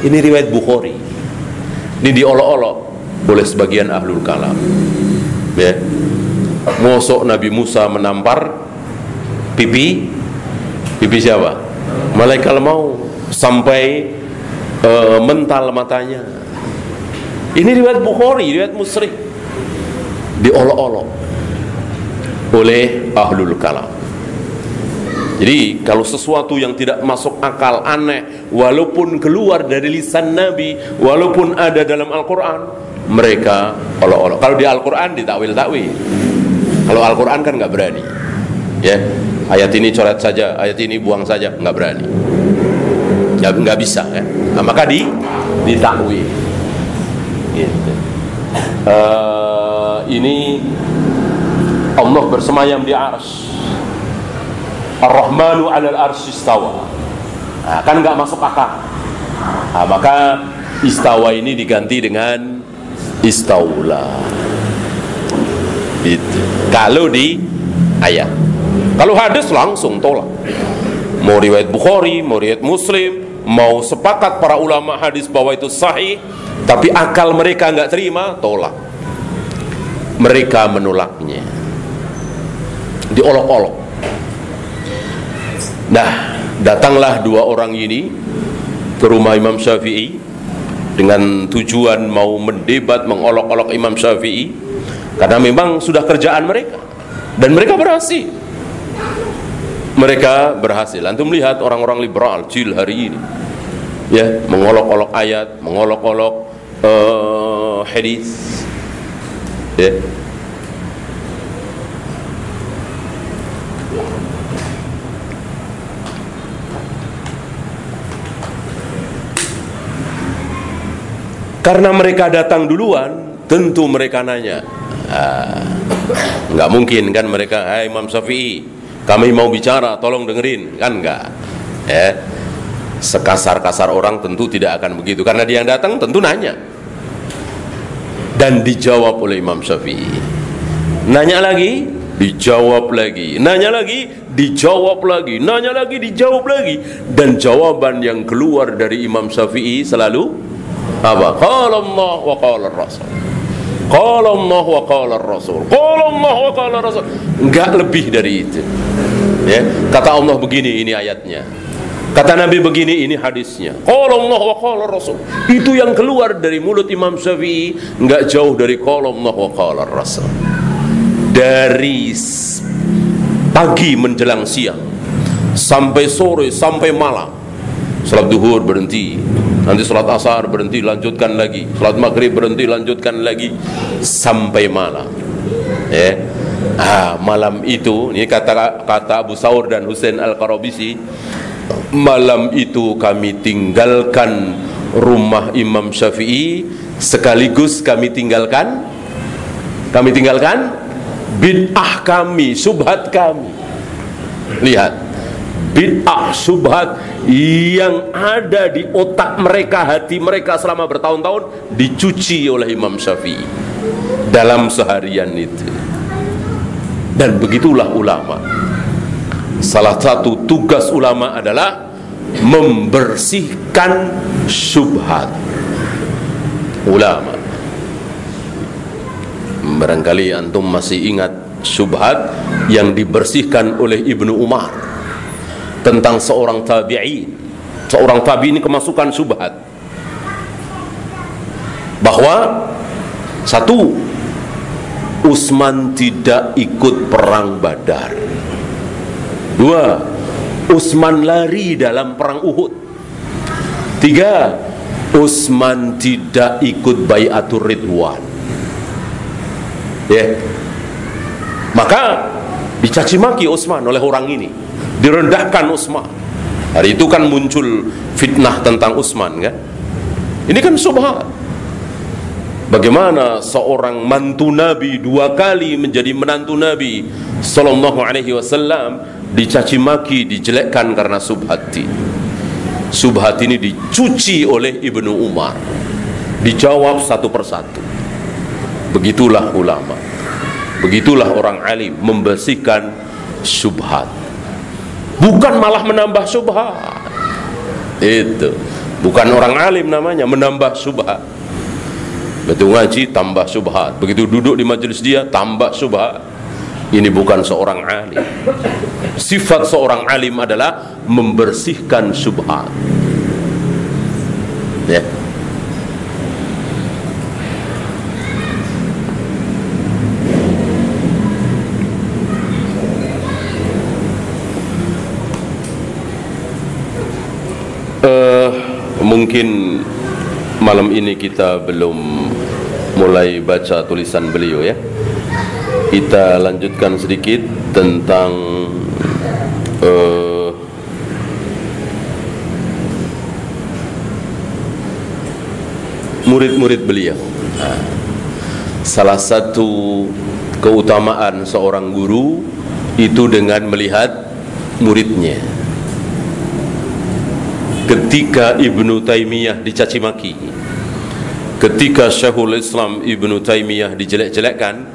ini riwayat Bukhari ini diolok-olok oleh sebagian ahlul kalam ya Mosok Nabi Musa menampar pipi pipi siapa? Malaikat mau sampai uh, mental matanya. Ini riwayat Bukhari, riwayat Musri. Diolok-olok oleh ahlul kalam. Jadi kalau sesuatu yang tidak masuk akal aneh walaupun keluar dari lisan Nabi, walaupun ada dalam Al-Qur'an, mereka olok-olok. Kalau di Al-Qur'an ditakwil-takwil. Kalau Al-Quran kan nggak berani. ya ayat ini coret saja ayat ini buang saja nggak berani ya nggak bisa ya nah, maka di ditakwil gitu. uh, ini Allah bersemayam di ars Ar-Rahmanu alal arsy istawa. Nah, kan nggak masuk akal. Nah, maka istawa ini diganti dengan istaula. Itu kalau di ayat. Kalau hadis langsung tolak. Mau riwayat Bukhari mau riwayat Muslim mau sepakat para ulama hadis bahwa itu sahih tapi akal mereka nggak terima tolak. Mereka menolaknya. Diolok-olok nah datanglah dua orang ini ke rumah Imam Syafi'i dengan tujuan mau mendebat mengolok-olok Imam Syafi'i karena memang sudah kerjaan mereka dan mereka berhasil. Mereka berhasil. Antum melihat orang-orang liberal cil hari ini ya mengolok-olok ayat mengolok-olok uh, hadis ya karena mereka datang duluan tentu mereka nanya ah, mungkin kan mereka hai Imam Syafi'i kami mau bicara tolong dengerin. Kan enggak ya. Sekasar-kasar orang tentu tidak akan begitu. Karena dia yang datang tentu nanya. Dan dijawab oleh Imam Syafi'i. Nanya lagi dijawab lagi. Nanya lagi dijawab lagi. Nanya lagi dijawab lagi. Dan jawaban yang keluar dari Imam Syafi'i selalu apa? Qala Allah wa qala Rasul. Qala Allah wa qala Rasul. Qala Allah wa qala Rasul. Enggak lebih dari itu. Ya. Kata Allah begini ini ayatnya. Kata Nabi begini ini hadisnya. Qala Allah wa qala Rasul. Itu yang keluar dari mulut Imam Syafi'i enggak jauh dari qala Allah wa qala Rasul. Dari pagi menjelang siang sampai sore sampai malam. Salat duhur berhenti nanti sholat asar berhenti lanjutkan lagi. Sholat maghrib berhenti lanjutkan lagi. Sampai malam. Ya. Ah, malam itu ini kata kata Abu Saur dan Husain Al Qarabisi malam itu kami tinggalkan rumah Imam Syafi'i sekaligus kami tinggalkan kami tinggalkan bid'ah kami subhat kami. Lihat bid'ah subhat yang ada di otak mereka hati mereka selama bertahun-tahun dicuci oleh Imam Syafi'i dalam seharian itu. Dan begitulah ulama. Salah satu tugas ulama adalah membersihkan subhat. Ulama. Barangkali antum masih ingat subhat yang dibersihkan oleh Ibnu Umar tentang seorang tabi'in. Seorang tabi ini kemasukan subhat. Bahwa satu Utsman tidak ikut perang Badar. Dua Utsman lari dalam perang Uhud. Tiga Utsman tidak ikut bayatul ridwan. Ya. Yeah. maka dicaci maki Utsman oleh orang ini direndahkan Utsman hari itu kan muncul fitnah tentang Utsman kan? Ini kan subhat bagaimana seorang mantu Nabi dua kali menjadi menantu Nabi sallallahu alaihi wasallam dicaci maki dijelekkan karena subhat ini subhat ini dicuci oleh Ibnu Umar. Dijawab satu persatu. Begitulah ulama. Begitulah orang alim membersihkan subhat bukan malah menambah subhat itu. Bukan orang alim namanya menambah subhat betul ngaji tambah subhat begitu duduk di majelis dia tambah subhat ini bukan seorang alim. Sifat seorang alim adalah membersihkan subhat ya mungkin malam ini kita belum mulai baca tulisan beliau ya kita lanjutkan sedikit tentang uh, murid-murid beliau. Salah satu keutamaan seorang guru itu dengan melihat muridnya. Ketika Ibnu Taimiyah dicaci maki, ketika Syekhul Islam Ibnu Taimiyah dijelek-jelekkan,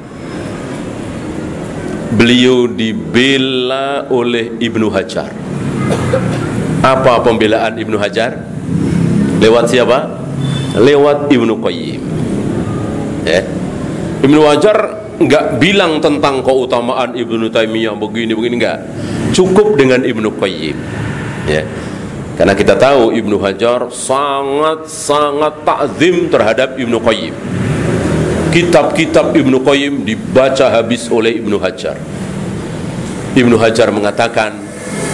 beliau dibela oleh Ibnu Hajar. Apa pembelaan Ibnu Hajar? Lewat siapa? lewat Ibnu Qayyim ya Ibnu Hajar nggak bilang tentang keutamaan Ibnu Taimiyah begini begini nggak cukup dengan Ibnu Qayyim ya karena kita tahu Ibnu Hajar sangat sangat takzim terhadap Ibnu Qayyim kitab-kitab Ibnu Qayyim dibaca habis oleh Ibnu Hajar Ibnu Hajar mengatakan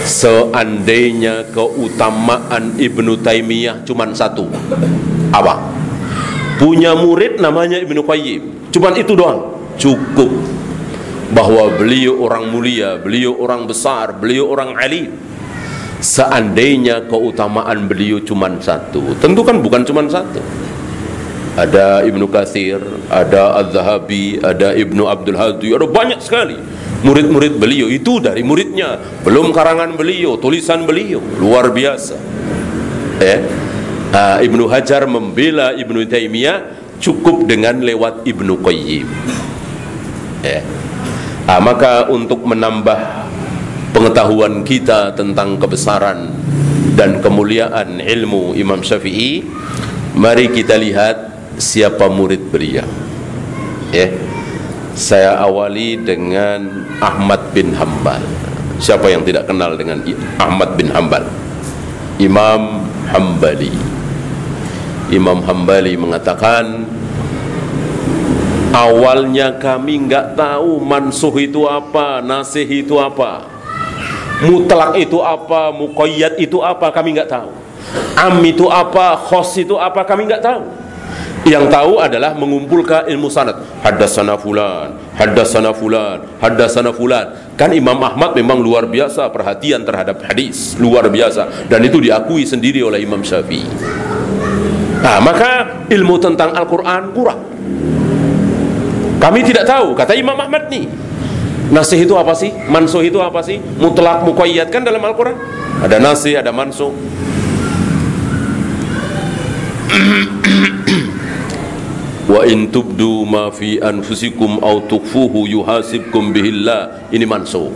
seandainya keutamaan Ibnu Taimiyah cuma satu apa? Punya murid namanya Ibnu Qayyim. Cuman itu doang. Cukup bahwa beliau orang mulia, beliau orang besar, beliau orang alim. Seandainya keutamaan beliau cuma satu, tentu kan bukan cuma satu. Ada Ibnu Katsir, ada Az-Zahabi, ada Ibnu Abdul Hadi, ada banyak sekali murid-murid beliau itu dari muridnya, belum karangan beliau, tulisan beliau, luar biasa. Eh, uh, Ibnu Hajar membela Ibnu Taimiyah cukup dengan lewat Ibnu Qayyim ya. uh, maka untuk menambah pengetahuan kita tentang kebesaran dan kemuliaan ilmu Imam Syafi'i mari kita lihat siapa murid beliau. Ya saya awali dengan Ahmad bin Hambal. Siapa yang tidak kenal dengan Ahmad bin Hambal? Imam Hambali. Imam Hambali mengatakan awalnya kami nggak tahu mansuh itu apa nasih itu apa mutlak itu apa? Muqayyad itu apa? Kami nggak tahu. Am itu apa? Khos itu apa? Kami nggak tahu. Yang tahu adalah mengumpulkan ilmu sanad. Haddatsana fulan haddatsana fulan haddatsana fulan. Kan Imam Ahmad memang luar biasa perhatian terhadap hadis. Luar biasa. Dan itu diakui sendiri oleh Imam Syafi'i. Nah, maka ilmu tentang Al-Quran kurang. Kami tidak tahu, kata Imam Ahmad nih. Nasih itu apa sih? Mansuh itu apa sih? Mutlak muqayyad kan dalam Al-Quran? Ada nasih, ada mansuh. Wa in tubdu ma fi anfusikum au tukfuhu yuhasibkum bihillah. Ini mansuh.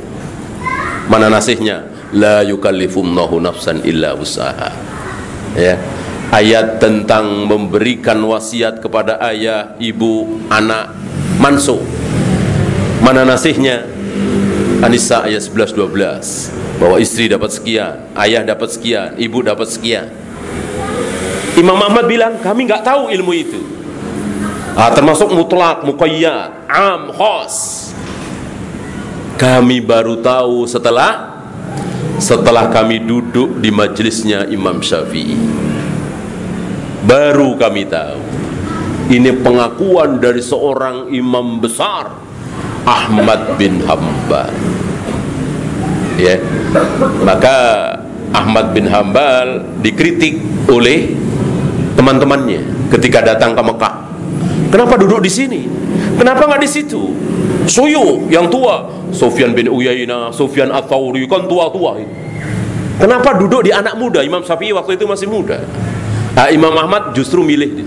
Mana nasihnya? La yukallifullahu nafsan illa usaha. Ya ayat tentang memberikan wasiat kepada ayah, ibu, anak, manso. Mana nasihnya? Anissa ayat 11 12 bahwa istri dapat sekian, ayah dapat sekian, ibu dapat sekian. Imam Ahmad bilang kami nggak tahu ilmu itu. Ah, termasuk mutlak, muqayyad, am, khos. Kami baru tahu setelah setelah kami duduk di majelisnya Imam Syafi'i baru kami tahu ini pengakuan dari seorang imam besar Ahmad bin Hambal ya. Maka Ahmad bin Hambal dikritik oleh teman-temannya ketika datang ke Mekah. Kenapa duduk di sini? Kenapa nggak di situ? Suyu yang tua. Sufyan bin Uyainah Sufyan At-Tawri kan tua-tua kenapa duduk di anak muda? Imam Syafi'i waktu itu masih muda. Nah, Imam Ahmad justru milih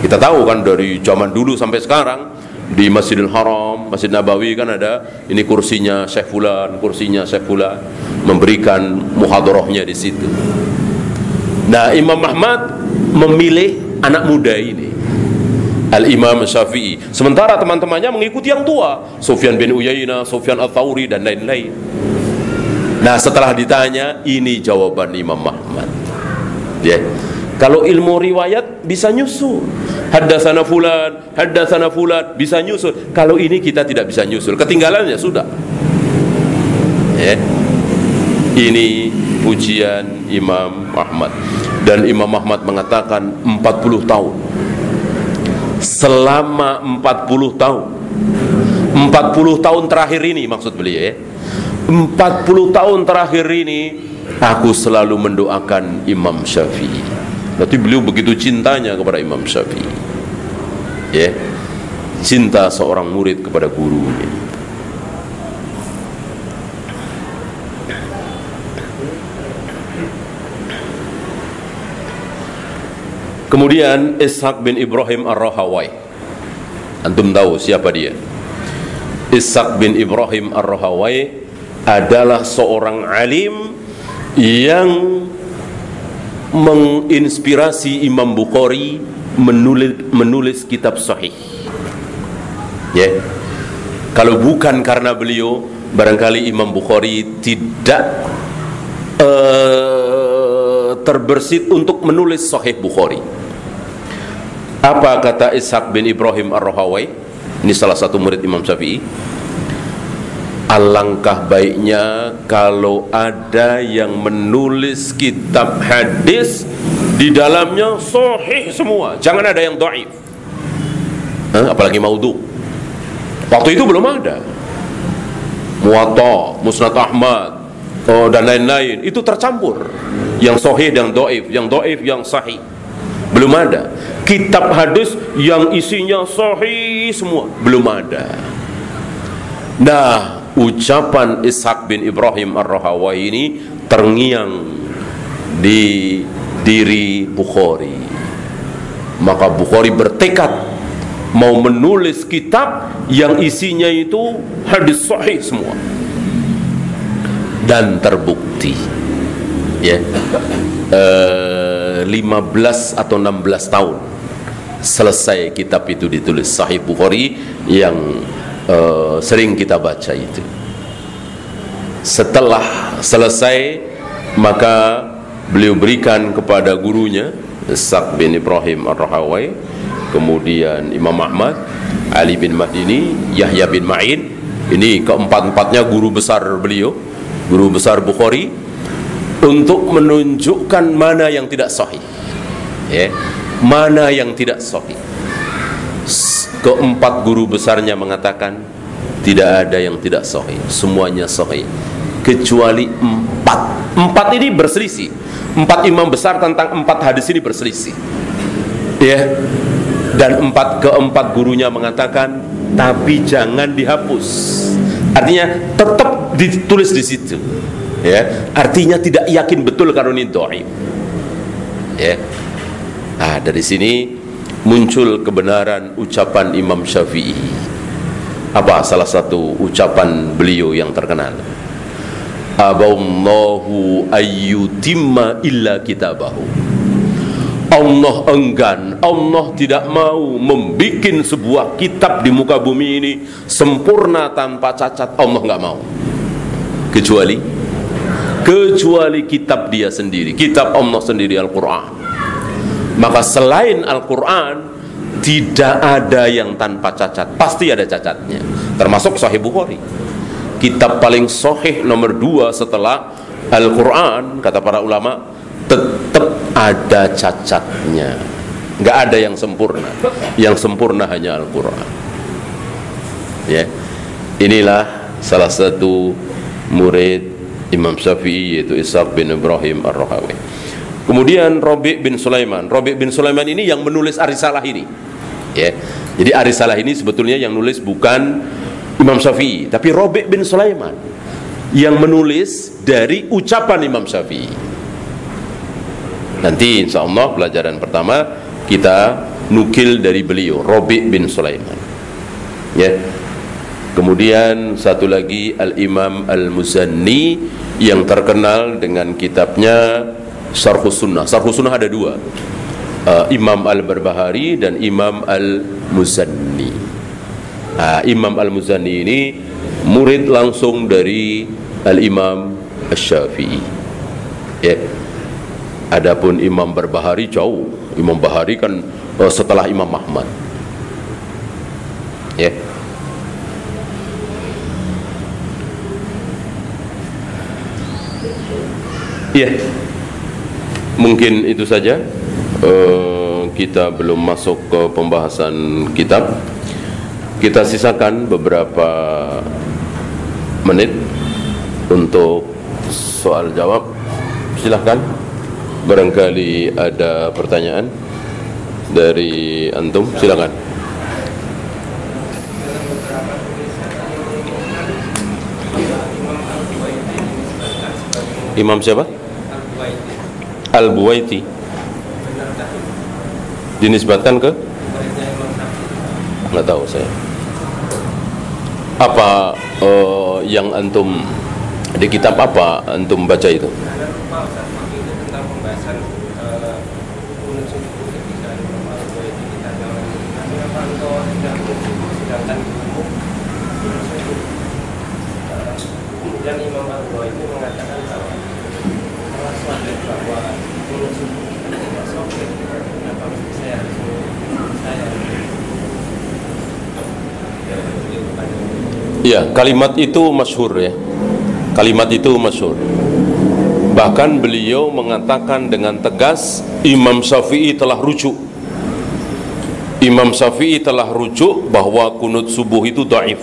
kita tahu kan dari zaman dulu sampai sekarang di Masjidil Haram, Masjid Nabawi kan ada ini kursinya Syekh Fulan, kursinya Syekh Fulan memberikan muhadharahnya di situ. Nah, Imam Ahmad memilih anak muda ini. Al-Imam Syafi'i. Sementara teman-temannya mengikuti yang tua, Sufyan bin Uyainah, Sufyan Al-Thawri dan lain-lain. Nah, setelah ditanya, ini jawaban Imam Ahmad ya kalau ilmu riwayat bisa nyusul. Haddatsana fulan haddatsana fulan bisa nyusul. Kalau ini kita tidak bisa nyusul. Ketinggalannya sudah. Ya ini pujian Imam Ahmad. Dan Imam Ahmad mengatakan 40 tahun. Selama 40 tahun. 40 tahun terakhir ini maksud beliau ya 40 tahun terakhir ini aku selalu mendoakan Imam Syafi'i berarti beliau begitu cintanya kepada Imam Syafi'i ya cinta seorang murid kepada gurunya Kemudian Ishaq bin Ibrahim Ar-Rahawai. Antum tahu siapa dia? Ishaq bin Ibrahim Ar-Rahawai adalah seorang alim yang menginspirasi Imam Bukhari menulis menulis kitab sahih. Ya. Yeah. Kalau bukan karena beliau, barangkali Imam Bukhari tidak uh, terbersit untuk menulis sahih Bukhari. Apa kata Ishaq bin Ibrahim Ar-Rahawai? Ini salah satu murid Imam Syafi'i. Alangkah baiknya kalau ada yang menulis kitab hadis di dalamnya sahih semua. Jangan ada yang dhaif. Apalagi maudhu. Waktu itu belum ada. Muwatta, Musnad Ahmad, oh, dan lain-lain itu tercampur. Yang sahih dan dhaif, yang dhaif yang sahih. Belum ada kitab hadis yang isinya sahih semua belum ada nah ucapan Ishaq bin Ibrahim Ar-Rahawai ini terngiang di diri Bukhari. Maka Bukhari bertekad mau menulis kitab yang isinya itu hadis sahih semua. Dan terbukti ya. Yeah. uh, 15 atau 16 tahun selesai kitab itu ditulis. Sahih Bukhari yang uh, sering kita baca itu. Setelah selesai maka beliau berikan kepada gurunya Ishaq bin Ibrahim Ar-Rahawai kemudian Imam Ahmad Ali bin Madini Yahya bin Ma'in. Ini keempat-empatnya guru besar beliau guru besar Bukhari untuk menunjukkan mana yang tidak sahih. Ya mana yang tidak sahih keempat guru besarnya mengatakan tidak ada yang tidak sahih. Semuanya sahih. Kecuali empat. Empat ini berselisih. Empat imam besar tentang empat hadis ini berselisih. Ya. Dan empat keempat gurunya mengatakan tapi jangan dihapus. Artinya tetap ditulis di situ. Ya. Artinya tidak yakin betul karena ini doib ya. Nah, dari sini muncul kebenaran ucapan Imam Syafi'i. Apa salah satu ucapan beliau yang terkenal? Aballahu ayyutimma illa kitabahu. Allah enggan, Allah tidak mau membikin sebuah kitab di muka bumi ini sempurna tanpa cacat. Allah nggak mau. Kecuali kecuali kitab dia sendiri, kitab Allah sendiri Al-Qur'an maka selain Al-Quran tidak ada yang tanpa cacat. Pasti ada cacatnya. Termasuk Sahih Bukhari. Kitab paling sahih nomor dua setelah Al-Quran kata para ulama tetap ada cacatnya. Nggak ada yang sempurna. Yang sempurna hanya Al-Quran. Ya. Inilah salah satu murid Imam Syafi'i yaitu Ishaq bin Ibrahim Ar-Rahawi Kemudian Robi bin Sulaiman. Robi bin Sulaiman ini yang menulis Arisalah ini. Ya. Jadi Arisalah ini sebetulnya yang nulis bukan Imam Syafi'i, tapi Robi bin Sulaiman yang menulis dari ucapan Imam Syafi'i. Nanti insya Allah pelajaran pertama kita nukil dari beliau Robi bin Sulaiman. Ya. Kemudian satu lagi Al Imam Al Muzanni yang terkenal dengan kitabnya Sarhus Sunnah. Sarhus Sunnah ada dua. Uh, Imam Al-Barbahari dan Imam Al-Muzanni. Uh, Imam Al-Muzanni ini murid langsung dari Al-Imam Al-Syafi'i. Ya. Yeah. Adapun Imam Barbahari jauh. Imam Bahari kan uh, setelah Imam Ahmad. Ya. Yeah. Ya, yeah mungkin itu saja. Uh, kita belum masuk ke pembahasan kitab. Kita sisakan beberapa menit untuk soal jawab. Silahkan barangkali ada pertanyaan dari antum silakan. Imam siapa? Al-Buwaiti Dinisbatkan ke? Nggak tahu saya Apa uh, yang antum Di kitab apa antum baca itu? kemudian Imam Al-Buwaiti mengatakan bahwa Ya, kalimat itu masyhur ya. Kalimat itu masyhur. Bahkan beliau mengatakan dengan tegas Imam Syafi'i telah rujuk. Imam Syafi'i telah rujuk bahwa kunut subuh itu dhaif.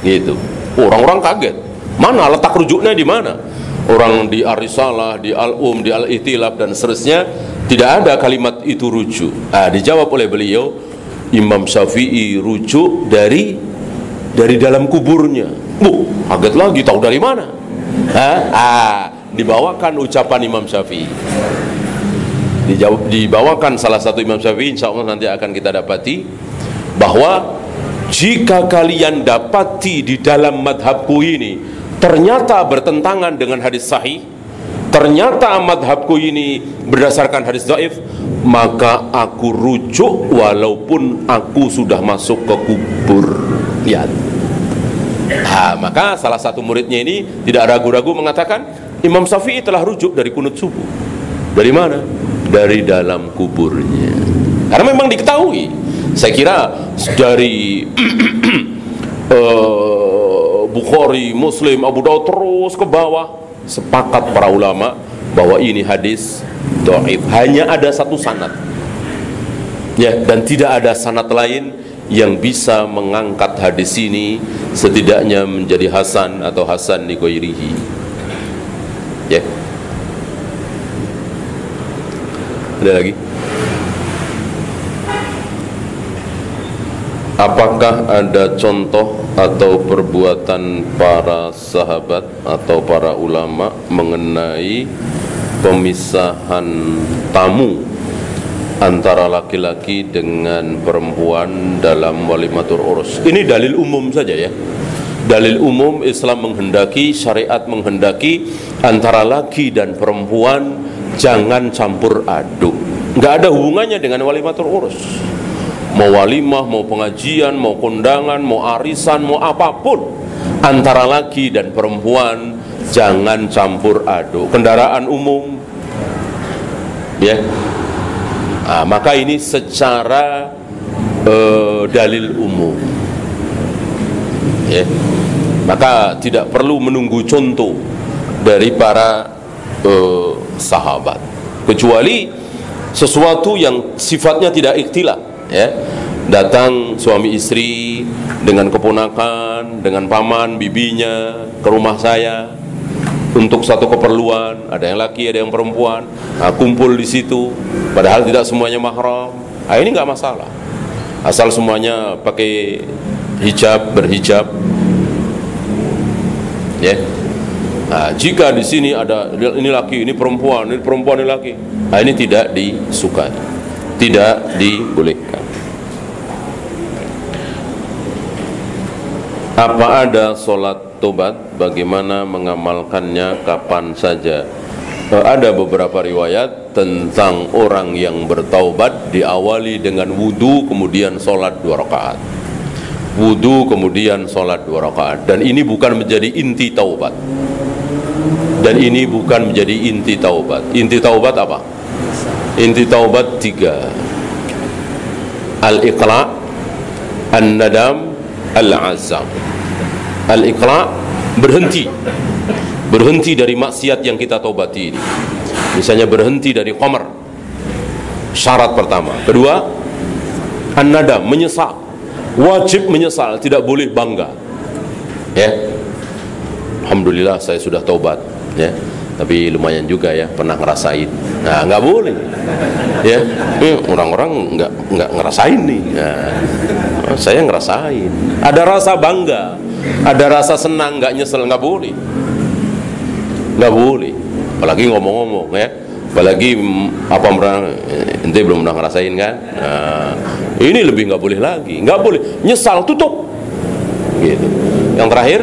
Gitu. Orang-orang kaget. Mana letak rujuknya di mana? Orang di Arisalah, di Al-Um, di Al-Ihtilaf dan seterusnya tidak ada kalimat itu rujuk. Ah, dijawab oleh beliau Imam Syafi'i rujuk dari dari dalam kuburnya. Bu, kaget lagi tahu dari mana? Ah, ah dibawakan ucapan Imam Syafi'i. Dijawab, dibawakan salah satu Imam Syafi'i insya Allah nanti akan kita dapati bahwa jika kalian dapati di dalam madhabku ini ternyata bertentangan dengan hadis sahih. Ternyata madhabku ini berdasarkan hadis daif maka aku rujuk walaupun aku sudah masuk ke kubur. Lihat nah, maka salah satu muridnya ini tidak ragu-ragu mengatakan Imam Syafi'i telah rujuk dari kunut subuh. Dari mana? dari dalam kuburnya. Karena memang diketahui. Saya kira dari uh, Bukhari, Muslim, Abu Daud terus ke bawah. Sepakat para ulama bahwa ini hadis doib hanya ada satu sanat ya dan tidak ada sanat lain yang bisa mengangkat hadis ini setidaknya menjadi hasan atau hasan di ya. Ada lagi? Apakah ada contoh atau perbuatan para sahabat atau para ulama mengenai pemisahan tamu antara laki-laki dengan perempuan dalam walimatur urus? Ini dalil umum saja ya. Dalil umum Islam menghendaki, syariat menghendaki antara laki dan perempuan jangan campur aduk. Nggak ada hubungannya dengan walimatur urus mau walimah, mau pengajian, mau kondangan, mau arisan, mau apa pun. Antara laki dan perempuan jangan campur aduk. Kendaraan umum ya. Nah, maka ini secara uh, dalil umum. Ya. Maka tidak perlu menunggu contoh dari para uh, sahabat. Kecuali sesuatu yang sifatnya tidak ikhtilaf ya. Datang suami istri dengan keponakan dengan paman bibinya ke rumah saya untuk satu keperluan. Ada yang laki ada yang perempuan. Nah, kumpul di situ. Padahal tidak semuanya mahram. Nah, ini nggak masalah. Asal semuanya pakai hijab berhijab. Ya. Nah, jika di sini ada ini laki ini perempuan ini perempuan ini laki. Nah, ini tidak disukai tidak dibolehkan Apa ada solat tobat? Bagaimana mengamalkannya? Kapan saja? Eh, ada beberapa riwayat tentang orang yang bertaubat diawali dengan wudhu kemudian solat dua rakaat. Wudhu kemudian solat dua rakaat. Dan ini bukan menjadi inti taubat. Dan ini bukan menjadi inti taubat. Inti taubat apa? Inti taubat tiga. Al-iqla, an-nadam, al-azam al-iqra berhenti. Berhenti dari maksiat yang kita taubati ini. Misalnya berhenti dari qamar. Syarat pertama. Kedua an-nadam menyesal. Wajib menyesal tidak boleh bangga. Ya. Alhamdulillah saya sudah taubat ya. Tapi lumayan juga ya pernah ngerasain. Nah nggak boleh. Ya. Eh, orang-orang nggak nggak ngerasain nih. Nah, saya ngerasain. Ada rasa bangga ada rasa senang nggak nyesel nggak boleh. Nggak boleh. Apalagi ngomong-ngomong ya. Apalagi mm, apa pernah ente belum pernah ngerasain kan? Nah, ini lebih nggak boleh lagi. Nggak boleh. Nyesal tutup. Gitu. Yang terakhir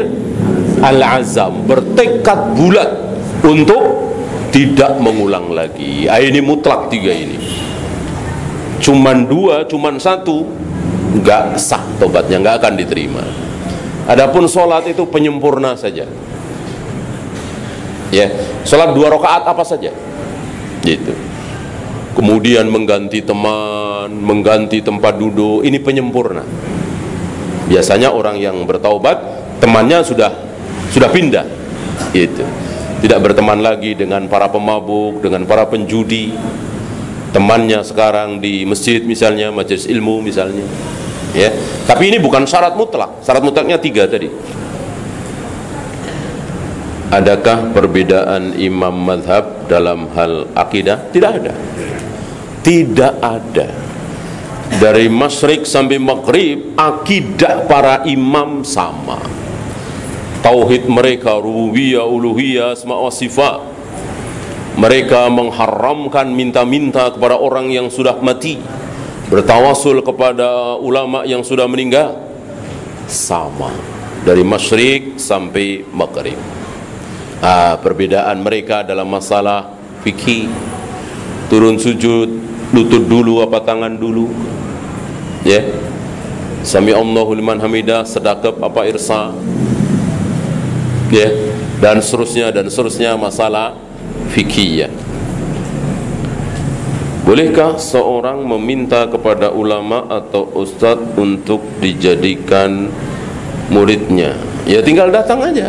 al-azam. Bertekad bulat untuk tidak mengulang lagi. Ah, ini mutlak tiga ini. Cuman dua cuman satu nggak sah tobatnya nggak akan diterima adapun sholat itu penyempurna saja. Ya sholat dua rakaat apa saja? Gitu. Kemudian mengganti teman mengganti tempat duduk ini penyempurna. Biasanya orang yang bertaubat temannya sudah sudah pindah. Gitu. Tidak berteman lagi dengan para pemabuk dengan para penjudi. Temannya sekarang di masjid misalnya majelis ilmu misalnya ya. Tapi ini bukan syarat mutlak. Syarat mutlaknya tiga tadi. Adakah perbedaan imam madhab dalam hal akidah? Tidak ada. Tidak ada. Dari masyrik sampai maghrib akidah para imam sama. Tauhid mereka rububiyah uluhiyah asma sifat. Mereka mengharamkan minta-minta kepada orang yang sudah mati bertawasul kepada ulama yang sudah meninggal. Sama. Dari masyrik sampai maghrib. Ah, perbedaan mereka dalam masalah fikih. Turun sujud lutut dulu apa tangan dulu. Ya. Yeah. sami Allahu liman hamidah sedekap apa irsa. Ya. Dan seterusnya dan seterusnya masalah fikih Bolehkah seorang meminta kepada ulama atau ustadz untuk dijadikan muridnya? Ya tinggal datang aja,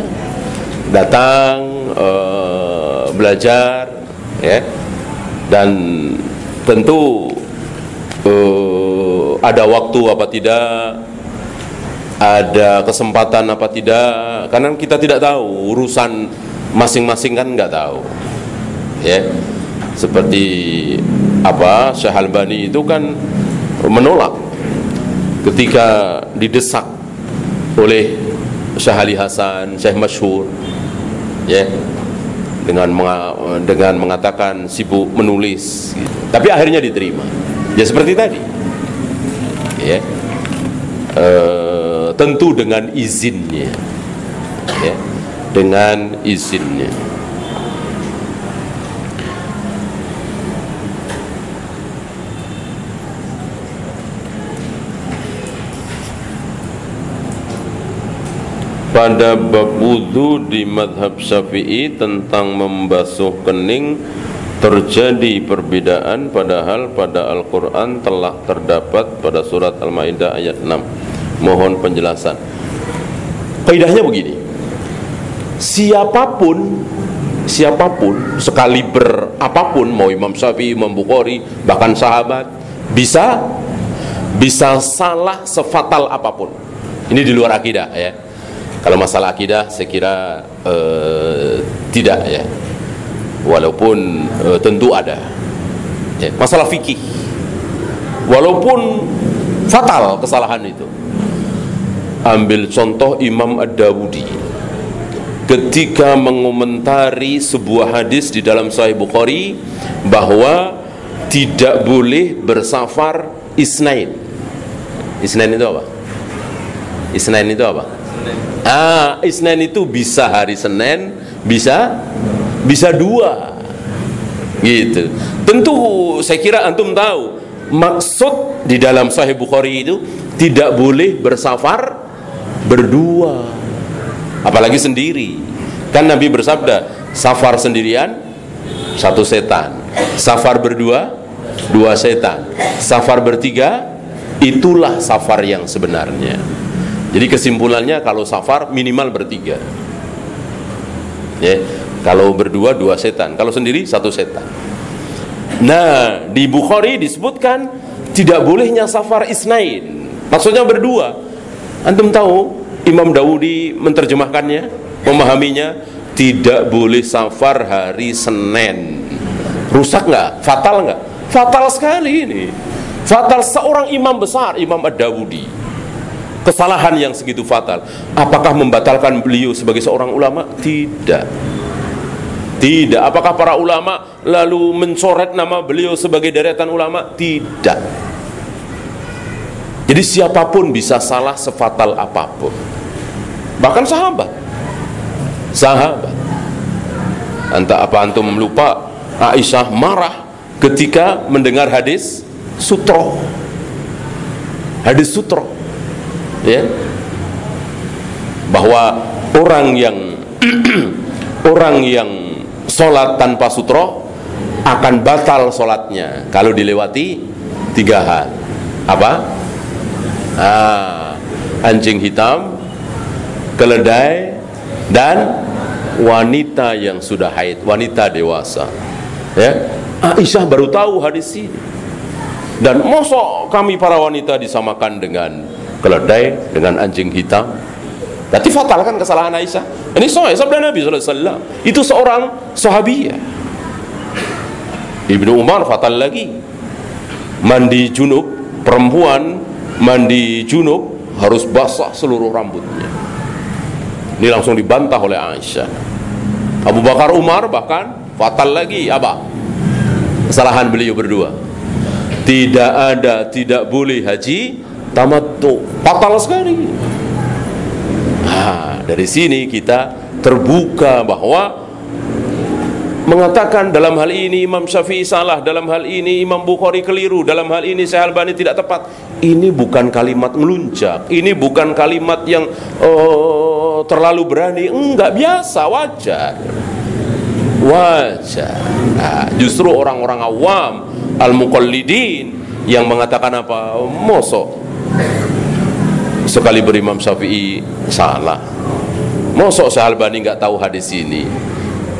datang uh, belajar, ya, dan tentu uh, ada waktu apa tidak, ada kesempatan apa tidak. Karena kita tidak tahu urusan masing-masing kan nggak tahu ya seperti apa Syekh Albani itu kan menolak ketika didesak oleh Syekh Hasan Syekh Masyhur ya dengan dengan mengatakan sibuk menulis gitu. tapi akhirnya diterima. Ya seperti tadi. Ya. Uh, tentu dengan izinnya. Ya, dengan izinnya pada bab wudhu di madhab syafi'i tentang membasuh kening terjadi perbedaan padahal pada Al-Quran telah terdapat pada surat Al-Ma'idah ayat 6 mohon penjelasan. Kaidahnya begini. Siapa pun siapa pun sekali berapapun mau Imam Syafi'i, Imam Bukhari bahkan sahabat bisa bisa salah sefatal apa pun. Ini di luar akidah ya kalau masalah akidah saya kira uh, tidak ya walaupun uh, tentu ada ya. masalah fikih walaupun fatal kesalahan itu ambil contoh Imam Ad-Dawudi ketika mengomentari sebuah hadis di dalam Sahih Bukhari bahwa tidak boleh bersafar isnain isnain itu apa? isnain itu apa? Ah isnain itu bisa hari Senin bisa bisa dua. Gitu. Tentu saya kira antum tahu maksud di dalam Sahih Bukhari itu tidak boleh bersafar berdua apalagi sendiri. Kan Nabi bersabda safar sendirian satu setan. Safar berdua dua setan. Safar bertiga itulah safar yang sebenarnya jadi kesimpulannya kalau safar minimal bertiga ya kalau berdua dua setan kalau sendiri satu setan nah di Bukhari disebutkan tidak bolehnya safar isnain Maksudnya berdua. Antum tahu Imam Daudi menerjemahkannya, memahaminya tidak boleh safar hari Senin. Rusak nggak? Fatal nggak? Fatal sekali ini. Fatal seorang imam besar, Imam Ad-Dawudi. Kesalahan yang segitu fatal. Apakah membatalkan beliau sebagai seorang ulama? Tidak. Tidak. Apakah para ulama lalu mencoret nama beliau sebagai deretan ulama? Tidak. Jadi siapa pun bisa salah sefatal apa pun. Bahkan sahabat. Sahabat. Entah apa antum lupa Aisyah marah ketika mendengar hadis sutro. Hadis sutro. Ya. Bahwa orang yang orang yang sholat tanpa sutro akan batal sholatnya kalau dilewati tiga hal. Apa? Ah, anjing hitam keledai dan wanita yang sudah haid wanita dewasa. Ya. Aisyah baru tahu hadis ini. Dan mosok kami para wanita disamakan dengan keledai dengan anjing hitam Berarti fatal kan kesalahan Aisyah. Ini sahih sabda Nabi SAW. Itu seorang sahabiyah. Ibnu Umar fatal lagi. Mandi junub, perempuan mandi junub harus basah seluruh rambutnya. Ini langsung dibantah oleh Aisyah. Abu Bakar Umar bahkan fatal lagi apa? Kesalahan beliau berdua. Tidak ada, tidak boleh haji tamattu. Fatal sekali Nah, dari sini kita terbuka bahwa mengatakan dalam hal ini Imam Syafi'i salah, dalam hal ini Imam Bukhari keliru, dalam hal ini Syekh Albani tidak tepat. Ini bukan kalimat meluncak, ini bukan kalimat yang oh, terlalu berani, enggak biasa, wajar. Wajar. Nah, justru orang-orang awam al-muqallidin yang mengatakan apa? Mosok sekali berimam Syafi'i salah. Mosok Syekh Albani nggak tahu hadis ini?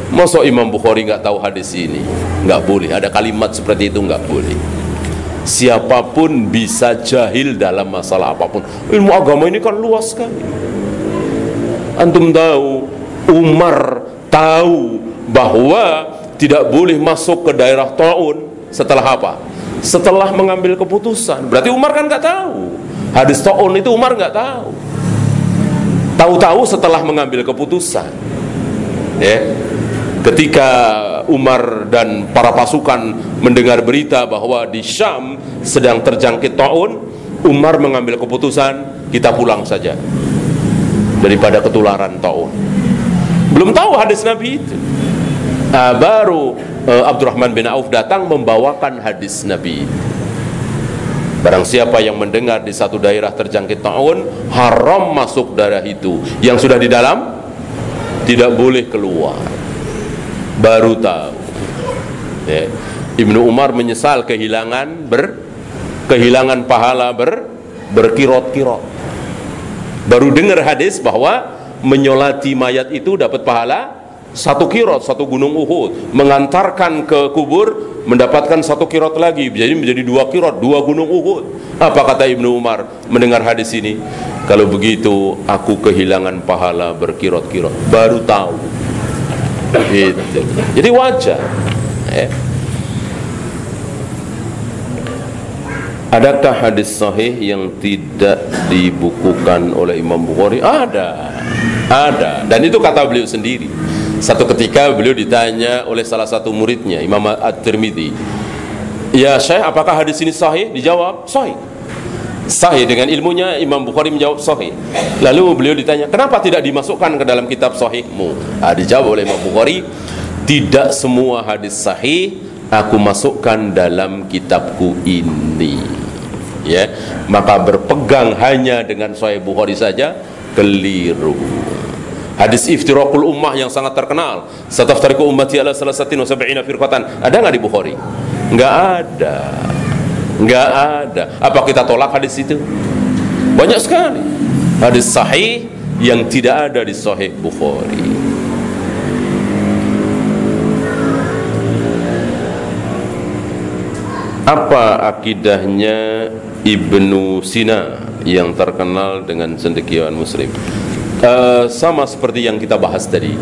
Mosok Imam Bukhari nggak tahu hadis ini? Nggak boleh. Ada kalimat seperti itu nggak boleh. Siapa pun bisa jahil dalam masalah apa pun. Ilmu agama ini kan luas sekali. Antum tahu Umar tahu bahwa tidak boleh masuk ke daerah Taun. Setelah apa? Setelah mengambil keputusan. Berarti Umar kan nggak tahu. Hadis Ta'un itu Umar nggak tahu. Tahu-tahu setelah mengambil keputusan. Ya. Ketika Umar dan para pasukan mendengar berita bahwa di Syam sedang terjangkit Ta'un, Umar mengambil keputusan kita pulang saja daripada ketularan Ta'un. Belum tahu hadis Nabi itu. Nah, baru uh, Abdurrahman bin Auf datang membawakan hadis Nabi Barang siapa yang mendengar di satu daerah terjangkit ta'un Haram masuk daerah itu. Yang sudah di dalam Tidak boleh keluar. Baru tahu. Ya. Ibnu Umar menyesal kehilangan ber Kehilangan pahala ber Berkirot-kirot. Baru dengar hadis bahwa Menyolati mayat itu dapat pahala satu kirot satu gunung Uhud mengantarkan ke kubur mendapatkan satu kirot lagi jadi menjadi dua kirot dua gunung Uhud apa kata Ibnu Umar mendengar hadis ini kalau begitu aku kehilangan pahala berkirot-kirot baru tahu gitu. jadi wajar eh. Adakah hadis sahih yang tidak dibukukan oleh Imam Bukhari? Ada, ada. Dan itu kata beliau sendiri. Satu ketika beliau ditanya oleh salah satu muridnya Imam At-Tirmidzi Ya Syekh apakah hadis ini sahih? Dijawab sahih Sahih dengan ilmunya Imam Bukhari menjawab sahih Lalu beliau ditanya kenapa tidak dimasukkan ke dalam kitab sahihmu? Nah, dijawab oleh Imam Bukhari Tidak semua hadis sahih Aku masukkan dalam kitabku ini Ya, maka berpegang hanya dengan Sahih Bukhari saja keliru. Hadis iftirakul ummah yang sangat terkenal. Sataftariku ummati ala salasatin wa sab'ina firqatan. Ada nggak di Bukhari? Nggak ada. Nggak ada. Apa kita tolak hadis itu? Banyak sekali. Hadis sahih yang tidak ada di sahih Bukhari. Apa akidahnya Ibnu Sina? yang terkenal dengan cendekiawan muslim uh, sama seperti yang kita bahas tadi.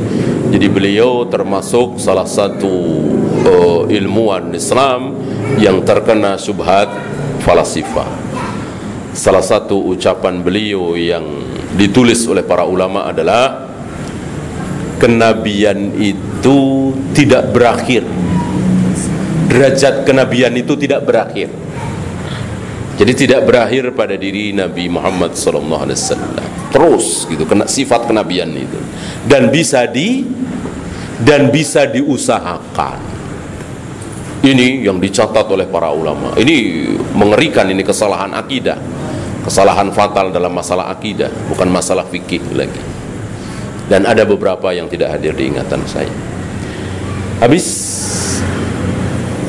Jadi beliau termasuk salah satu uh, ilmuwan Islam yang terkena subhat falasifah salah satu ucapan beliau yang ditulis oleh para ulama adalah kenabian itu tidak berakhir. Derajat kenabian itu tidak berakhir jadi tidak berakhir pada diri Nabi Muhammad wasallam. Terus gitu kena sifat kenabian itu. Dan bisa di dan bisa diusahakan. Ini yang dicatat oleh para ulama. Ini mengerikan ini kesalahan akidah. Kesalahan fatal dalam masalah akidah bukan masalah fikih lagi. Dan ada beberapa yang tidak hadir di ingatan saya. Habis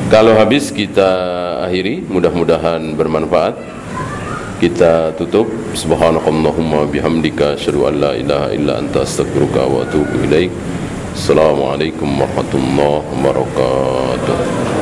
kalau habis kita akhiri mudah-mudahan bermanfaat. Kita tutup. Subhanakallahumma bihamdika asyhadu an la ilaha illa anta astaghfiruka wa atubu ilaik. Assalamualaikum warahmatullahi wabarakatuh